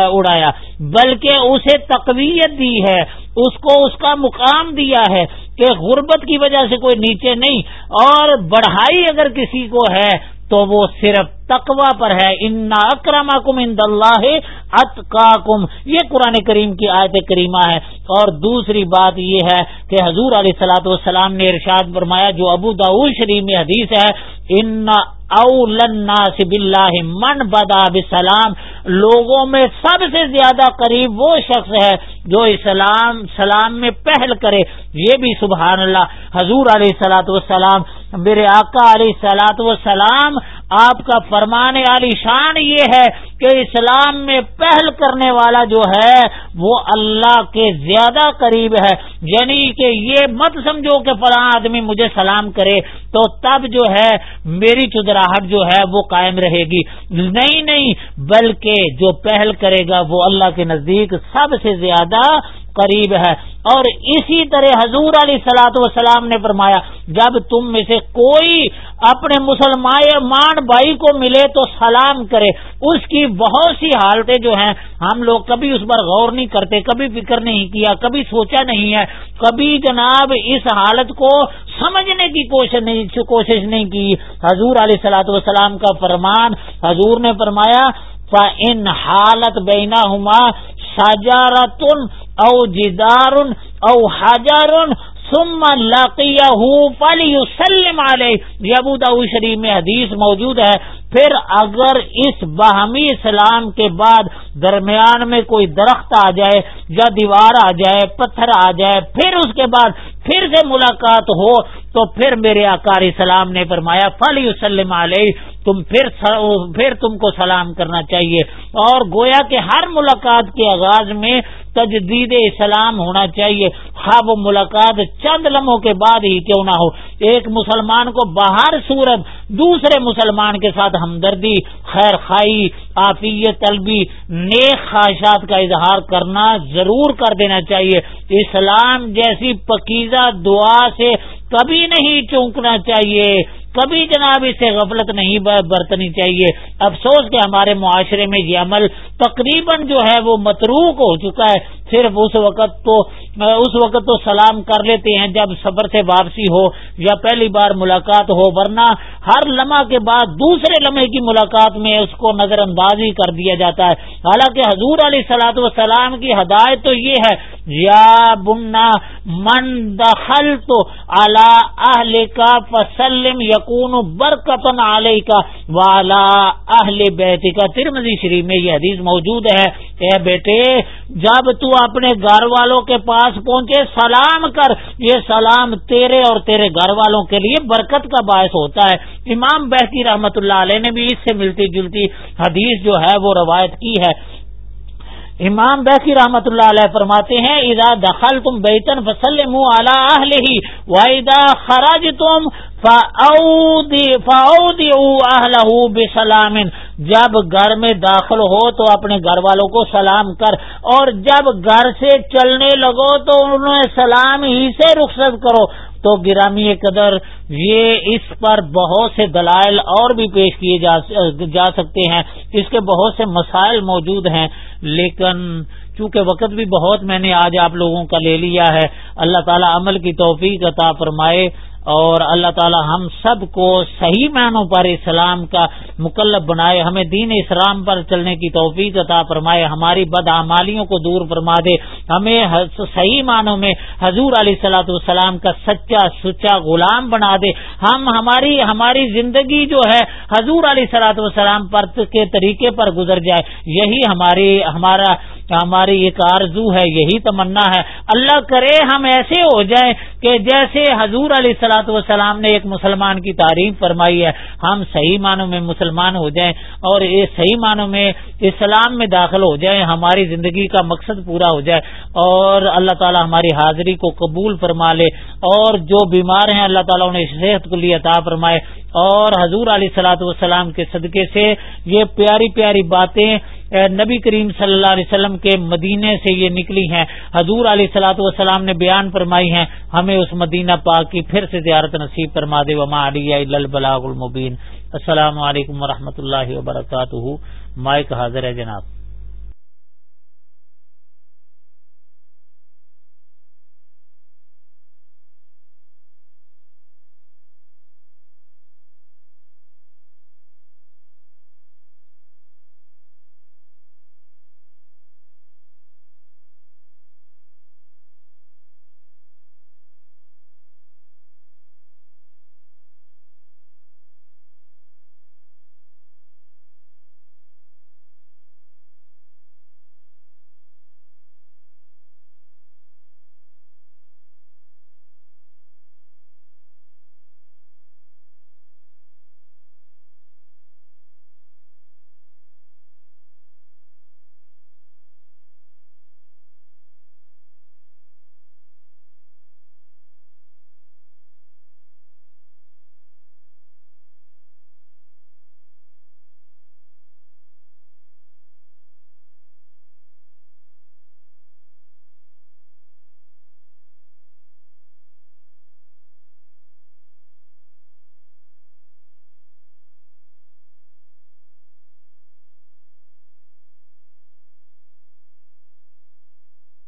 اڑایا، بلکہ اسے تقویت دی ہے، اس کو اس کا مقام دیا ہے کہ غربت کی وجہ سے کوئی نیچے نہیں۔ اور بڑھائی اگر کسی کو ہے تو وہ صرف تقوا پر ہے۔ انا اکرم کم ان اللہ اتقاکم یہ قرآن کریم کی آیت کریمہ ہے۔ اور دوسری بات یہ ہے کہ حضور علیہ سلاۃ والسلام نے ارشاد فرمایا، جو ابو داود شریف میں حدیث ہے، ان الناس باللہ من بدا بسلام لوگوں میں سب سے زیادہ قریب وہ شخص ہے جو اسلام سلام میں پہل کرے، یہ بھی سبحان اللہ۔ حضور علیہ سلاۃ والسلام، میرے آقا علیہ سلاۃ والسلام، آپ کا فرمان علی شان یہ ہے کہ اسلام میں پہل کرنے والا جو ہے، وہ اللہ کے زیادہ قریب ہے۔ یعنی کہ یہ مت سمجھو کہ فلاں آدمی مجھے سلام کرے، تو تب جو ہے، میری چدراہٹ جو ہے، وہ قائم رہے گی۔ نہیں نہیں، بلکہ جو پہل کرے گا، وہ اللہ کے نزدیک سب سے زیادہ قریب ہے۔ اور اسی طرح حضور علیہ سلاۃ وسلام نے فرمایا، جب تم میں سے کوئی اپنے مسلمان بھائی کو ملے تو سلام کرے۔ اس کی بہت سی حالتیں جو ہیں، ہم لوگ کبھی اس پر غور نہیں کرتے، کبھی فکر نہیں کیا، کبھی سوچا نہیں ہے۔ کبھی جناب اس حالت کو سمجھنے کی کوشش نہیں کوشش نہیں کی۔ حضور علیہ سلاۃ وسلام کا فرمان، حضور نے فرمایا ان حالت بینا ہما ساجارتن او جدار او حجر ثم لقيه فليسلم عليه یہ ابو داؤد شریف میں حدیث موجود ہے۔ پھر اگر اس باہمی اسلام کے بعد درمیان میں کوئی درخت آ جائے یا دیوار آ جائے، پتھر آ جائے، پھر اس کے بعد پھر سے ملاقات ہو تو پھر میرے آکاری سلام نے فرمایا فلی وسلم علیہ تم پھر پھر تم کو سلام کرنا چاہیے اور گویا کہ ہر ملاقات کے آغاز میں تجدید اسلام ہونا چاہیے۔ ہاں وہ ملاقات چند لمحوں کے بعد ہی کیوں نہ ہو؟ ایک مسلمان کو باہر صورت دوسرے مسلمان کے ساتھ ہمدردی، خیر خائی آفیت طلبی، نیک خواہشات کا اظہار کرنا ضرور کر دینا چاہیے۔ اسلام جیسی پکیزہ دعا سے کبھی نہیں چونکنا چاہیے۔ کبھی جناب اسے غفلت نہیں برتنی چاہیے۔ افسوس کہ ہمارے معاشرے میں یہ عمل تقریباً جو ہے وہ متروک ہو چکا ہے۔ ہے صرف اس وقت تو، اس وقت تو سلام کر لیتے ہیں جب سفر سے واپسی ہو یا پہلی بار ملاقات ہو، ورنہ ہر لمحہ کے بعد دوسرے لمحے کی ملاقات میں اس کو نظر انداز ہی کر دیا جاتا ہے۔ حالانکہ حضور علیہ سلاۃ وسلام کی ہدایت تو یہ ہے، یا بننا من دخل تو اعلی کا فسلم یقون برکتن علیہ کا والا اہل بیٹی کا ترمزی شریف میں یہ حدیث موجود ہے، اے بیٹے، جب تو اپنے گھر والوں کے پاس پہنچے، سلام کر۔ یہ سلام تیرے اور تیرے گھر والوں کے لیے برکت کا باعث ہوتا ہے۔ امام بحتی رحمت اللہ علیہ نے بھی اس سے ملتی جلتی حدیث جو ہے وہ روایت کی ہے۔ امام بیکی رحمت اللہ علیہ فرماتے ہیں ادا دخل تم بیتن فصل منہ اعلی ہی واحدہ خراج تم بسلام۔ جب گھر میں داخل ہو تو اپنے گھر والوں کو سلام کر، اور جب گھر سے چلنے لگو تو انہیں سلام ہی سے رخصت کرو۔ تو گرامی قدر یہ اس پر بہت سے دلائل اور بھی پیش کیے جا سکتے ہیں اس کے بہت سے مسائل موجود ہیں لیکن چونکہ وقت بھی بہت میں نے آج آپ لوگوں کا لے لیا ہے اللہ تعالی عمل کی توفیق عطا فرمائے۔ اور اللہ تعالی ہم سب کو صحیح معنوں پر اسلام کا مکلب بنائے، ہمیں دین اسلام پر چلنے کی توفیق عطا فرمائے، ہماری بدعمالیوں کو دور فرما دے۔ ہمیں صحیح معنوں میں حضور علیہ سلاۃ والسلام کا سچا سچا غلام بنا دے۔ ہم ہماری ہماری زندگی جو ہے حضور علیہ سلاۃ والسلام پر کے طریقے پر گزر جائے۔ یہی ہماری ہمارا ہماری ایک آرزو ہے، یہی تمنا ہے۔ اللہ کرے ہم ایسے ہو جائیں کہ جیسے حضور علیہ سلاۃ والسلام نے ایک مسلمان کی تعریف فرمائی ہے، ہم صحیح معنوں میں مسلمان ہو جائیں اور یہ صحیح معنوں میں اسلام میں داخل ہو جائیں، ہماری زندگی کا مقصد پورا ہو جائے اور اللہ تعالی ہماری حاضری کو قبول فرما لے اور جو بیمار ہیں، اللہ تعالیٰ انہیں صحت کو لیے عطا فرمائے۔ اور حضور علیہ سلاۃ والسلام کے صدقے سے یہ پیاری پیاری باتیں نبی کریم صلی اللہ علیہ وسلم کے مدینے سے یہ نکلی ہیں۔ حضور علیہ سلاۃ والسلام نے بیان فرمائی ہیں، ہمیں اس مدینہ پاک کی پھر سے زیارت نصیب فرما دے، وما علیہ البلاغ المبین۔ السلام علیکم و اللہ وبرکاتہ۔ مائک حاضر ہے جناب۔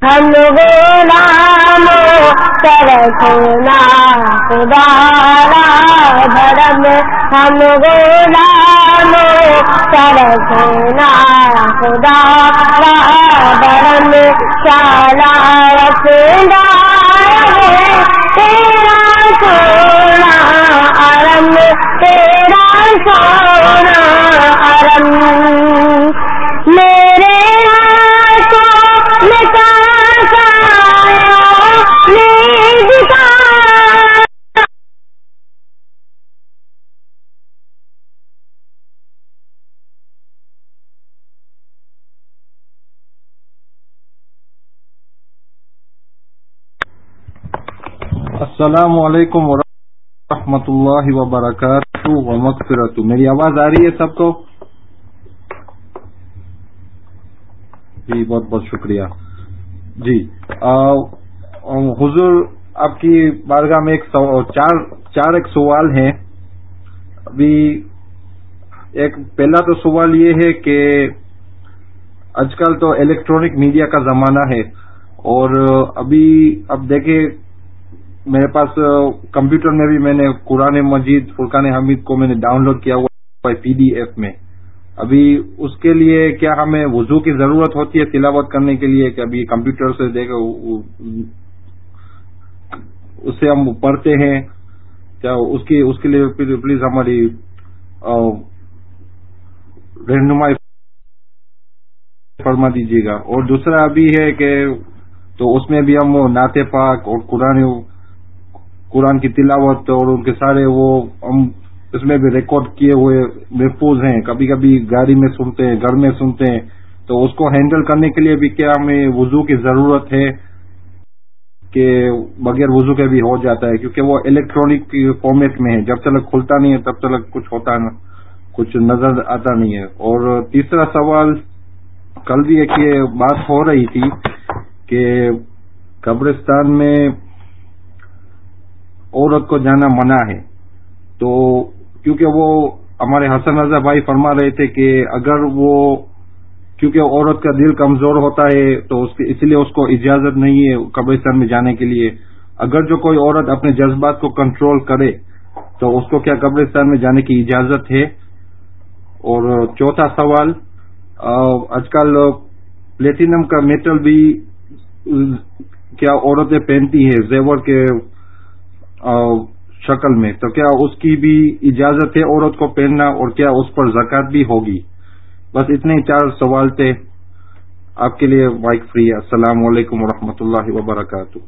ہم غلام ترکنا خدا بھرم ہم غلام ترکنا خدا بھرم شالا رسنا تیرا سونا ارم تیرا سونا ارم السلام علیکم ورحمۃ اللہ وبرکاتہ و میری آواز آ رہی ہے سب کو؟ جی بہت بہت شکریہ۔ جی حضور، آپ کی بارگاہ میں ایک چار چار ایک سوال ہیں۔ ابھی ایک پہلا تو سوال یہ ہے کہ آج کل تو الیکٹرانک میڈیا کا زمانہ ہے اور ابھی اب دیکھیں میرے پاس کمپیوٹر میں بھی میں نے قرآن مجید، فرقان حمید کو میں نے ڈاؤن لوڈ کیا ہوا ہے پی ڈی ایف میں۔ ابھی اس کے لیے کیا ہمیں وضو کی ضرورت ہوتی ہے تلاوت کرنے کے لیے کہ ابھی کمپیوٹر سے دیکھ اسے ہم پڑھتے ہیں۔ کیا اس کی، اس کے لیے پلیز ہماری رہنمائی فرما دیجیے گا۔ اور دوسرا ابھی ہے کہ تو اس میں بھی ہم نعت پاک اور قرآن قرآن کی تلاوت اور ان کے سارے وہ ہم اس میں بھی ریکارڈ کیے ہوئے محفوظ ہیں۔ کبھی کبھی گاڑی میں سنتے ہیں، گھر میں سنتے ہیں۔ تو اس کو ہینڈل کرنے کے لیے بھی کیا ہمیں وضو کی ضرورت ہے کہ بغیر وضو کے بھی ہو جاتا ہے، کیونکہ وہ الیکٹرانک فارمیٹ میں ہے۔ جب تک کھلتا نہیں ہے، تب تک کچھ ہوتا کچھ نظر آتا نہیں ہے۔ اور تیسرا سوال کل بھی ایک یہ بات ہو رہی تھی کہ قبرستان میں عورت کو جانا منع ہے۔ تو کیونکہ وہ ہمارے حسن رضا بھائی فرما رہے تھے کہ اگر وہ کیونکہ عورت کا دل کمزور ہوتا ہے تو اس لیے اس کو اجازت نہیں ہے قبرستان میں جانے کے لیے۔ اگر جو کوئی عورت اپنے جذبات کو کنٹرول کرے تو اس کو کیا قبرستان میں جانے کی اجازت ہے؟ اور چوتھا سوال آج کل پلیٹینم کا میٹل بھی کیا عورتیں پہنتی ہیں؟ زیور کے شکل میں۔ تو کیا اس کی بھی اجازت ہے عورت کو پہننا اور کیا اس پر زکات بھی ہوگی؟ بس اتنے چار سوال تھے۔ آپ کے لیے بائک فری ہے۔ السلام علیکم ورحمۃ اللہ وبرکاتہ۔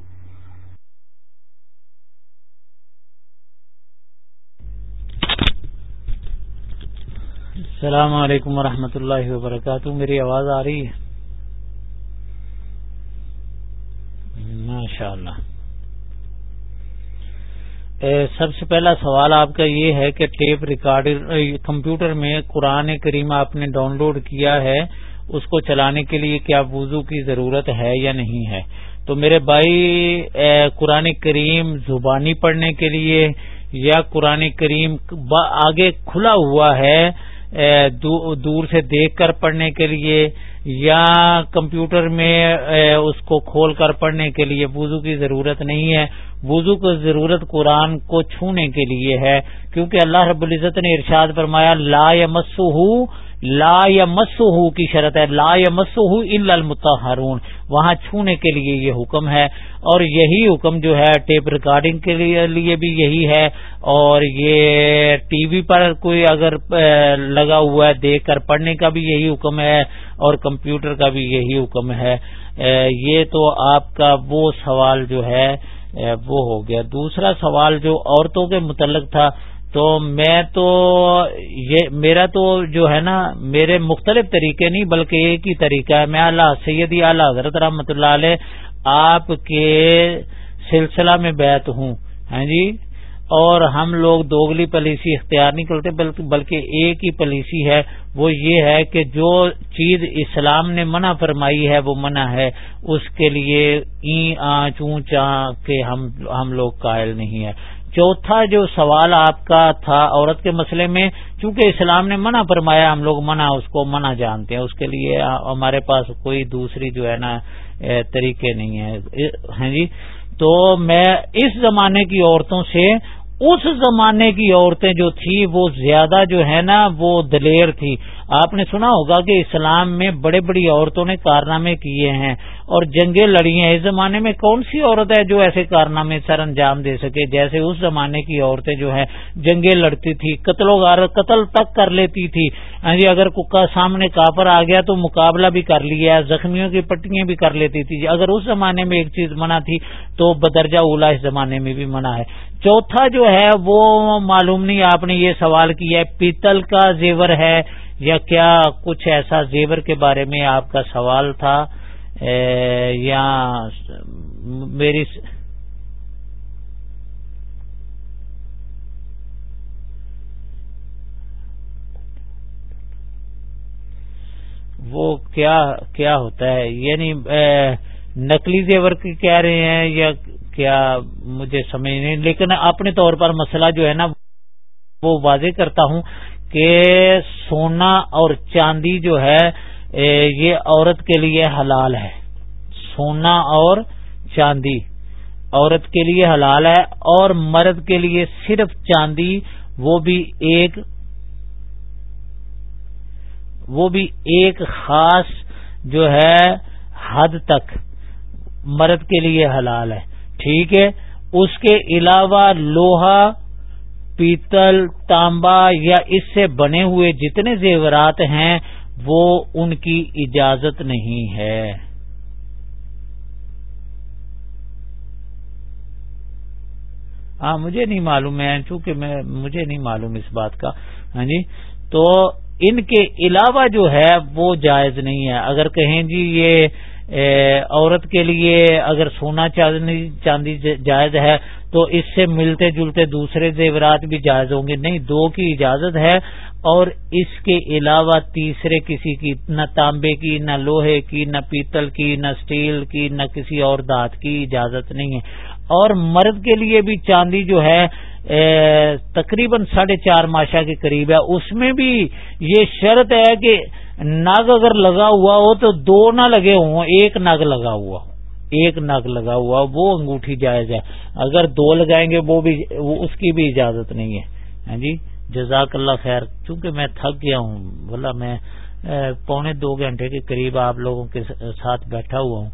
السلام علیکم ورحمۃ اللہ وبرکاتہ۔ میری آواز آ رہی ہے؟ ماشاء اللہ سب سے پہلا سوال آپ کا یہ ہے کہ ٹیپ ریکارڈر کمپیوٹر میں قرآن کریم آپ نے ڈاؤن لوڈ کیا ہے، اس کو چلانے کے لیے کیا وضو کی ضرورت ہے یا نہیں ہے؟ تو میرے بھائی قرآن کریم زبانی پڑھنے کے لیے یا قرآن کریم آگے کھلا ہوا ہے دور سے دیکھ کر پڑھنے کے لیے یا کمپیوٹر میں اس کو کھول کر پڑھنے کے لیے وضو کی ضرورت نہیں ہے۔ وضو کو ضرورت قرآن کو چھونے کے لیے ہے۔ کیونکہ اللہ رب العزت نے ارشاد فرمایا، لا یا لا یا کی شرط ہے، لا یا مسو المتحرون وہاں چھونے کے لیے یہ حکم ہے اور یہی حکم جو ہے ٹیپ ریکارڈنگ کے لیے بھی یہی ہے اور یہ ٹی وی پر کوئی اگر لگا ہوا ہے دیکھ کر پڑھنے کا بھی یہی حکم ہے اور کمپیوٹر کا بھی یہی حکم ہے۔ یہ تو آپ کا وہ سوال جو ہے وہ ہو گیا۔ دوسرا سوال جو عورتوں کے متعلق تھا تو میں تو یہ میرا تو جو ہے نا میرے مختلف طریقے نہیں بلکہ ایک ہی طریقہ ہے۔ میں اللہ سیدی اعلیٰ حضرت رحمۃ اللہ علیہ آپ کے سلسلہ میں بیت ہوں۔ ہاں جی؟ اور ہم لوگ دوگلی پالیسی اختیار نہیں کرتے بلکہ ایک ہی پالیسی ہے۔ وہ یہ ہے کہ جو چیز اسلام نے منع فرمائی ہے وہ منع ہے۔ اس کے لیے ای آ چونچا کے ہم لوگ قائل نہیں ہے چوتھا جو سوال آپ کا تھا عورت کے مسئلے میں، چونکہ اسلام نے منع فرمایا، ہم لوگ منع، اس کو منع جانتے ہیں، اس کے لیے ہمارے پاس کوئی دوسری جو ہے نا طریقے نہیں ہے ہاں جی؟ تو میں اس زمانے کی عورتوں سے، اس زمانے کی عورتیں جو تھی، وہ زیادہ جو ہے نا، وہ دلیر تھی۔ آپ نے سنا ہوگا کہ اسلام میں بڑے بڑی عورتوں نے کارنامے کیے ہیں۔ اور جنگیں لڑی ہیں۔ اس زمانے میں کون سی عورت ہے جو ایسے کارنامے سر انجام دے سکے؟ جیسے اس زمانے کی عورتیں جو ہیں، جنگیں لڑتی تھی، قتل و غار، قتل تک کر لیتی تھی۔ ہاں جی اگر سامنے کافر آ گیا تو مقابلہ بھی کر لیا، زخمیوں کی پٹیاں بھی کر لیتی تھی۔ اگر اس زمانے میں ایک چیز منع تھی تو بدرجہ اولا اس زمانے میں بھی منع ہے۔ چوتھا جو ہے، وہ معلوم نہیں، آپ نے یہ سوال کیا ہے، پیتل کا زیور ہے یا کیا کچھ ایسا زیور کے بارے میں آپ کا سوال تھا؟ یا میری وہ کیا کیا ہوتا ہے؟ یعنی نقلی زیور کہہ رہے ہیں یا کیا مجھے سمجھ نہیں، لیکن اپنے طور پر مسئلہ جو ہے نا، وہ واضح کرتا ہوں کہ سونا اور چاندی جو ہے یہ عورت کے لیے حلال ہے۔ سونا اور چاندی۔ عورت کے لیے حلال ہے اور مرد کے لیے صرف چاندی، وہ بھی ایک، وہ بھی ایک خاص جو ہے حد تک مرد کے لیے حلال ہے۔ ٹھیک ہے؟ اس کے علاوہ لوہا، پیتل، تانبا یا اس سے بنے ہوئے جتنے زیورات ہیں وہ ان کی اجازت نہیں ہے۔ ہاں مجھے نہیں معلوم ہے چونکہ میں، مجھے نہیں معلوم اس بات کا۔ ہاں جی تو ان کے علاوہ جو ہے وہ جائز نہیں ہے۔ اگر کہیں جی یہ عورت کے لیے اگر سونا چاندی جائز ہے، تو اس سے ملتے جلتے دوسرے زیورات بھی جائز ہوں گے۔ نہیں، دو کی اجازت ہے اور اس کے علاوہ تیسرے کسی کی، نہ تانبے کی، نہ لوہے کی، نہ پیتل کی، نہ اسٹیل کی، نہ کسی اور دانت کی اجازت نہیں ہے۔ اور مرد کے لیے بھی چاندی جو ہے تقریباً ساڑھے چار ماشا کے قریب ہے۔ اس میں بھی یہ شرط ہے کہ نگ اگر لگا ہوا ہو تو دو نہ لگے ہوں، ایک نگ لگا ہوا ایک نگ لگا ہوا وہ انگوٹھی جائز ہے۔ اگر دو لگائیں گے، وہ بھی اس کی بھی اجازت نہیں ہے۔ ہاں جی؟ جزاک اللہ خیر۔ چونکہ میں تھک گیا ہوں بولا میں پونے دو گھنٹے کے قریب آپ لوگوں کے ساتھ بیٹھا ہوا ہوں۔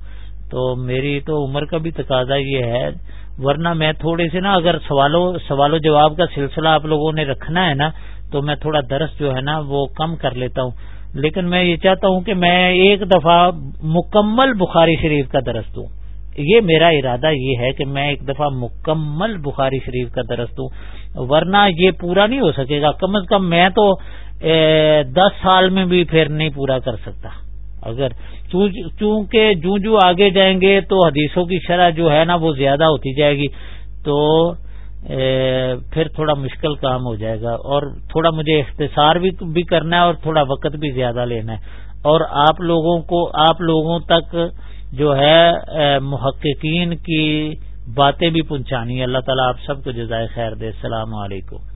تو میری تو عمر کا بھی تقاضا یہ ہے، ورنہ میں تھوڑے سے نا، اگر سوالوں سوال و جواب کا سلسلہ آپ لوگوں نے رکھنا ہے نا، تو میں تھوڑا درس جو ہے نا، وہ کم کر لیتا ہوں۔ لیکن میں یہ چاہتا ہوں کہ میں ایک دفعہ مکمل بخاری شریف کا درس دوں۔ یہ میرا ارادہ یہ ہے کہ میں ایک دفعہ مکمل بخاری شریف کا درس دوں، ورنہ یہ پورا نہیں ہو سکے گا۔ کم از کم میں تو دس سال میں بھی پھر نہیں پورا کر سکتا۔ اگر چونکہ جو جو آگے جائیں گے تو حدیثوں کی شرح جو ہے نا وہ زیادہ ہوتی جائے گی۔ تو پھر تھوڑا مشکل کام ہو جائے گا اور تھوڑا مجھے اختصار بھی کرنا ہے اور تھوڑا وقت بھی زیادہ لینا ہے۔ اور آپ لوگوں کو، آپ لوگوں تک جو ہے محققین کی باتیں بھی پہنچانی ہے۔ اللہ تعالیٰ آپ سب کو جزائے خیر دے۔ السلام علیکم۔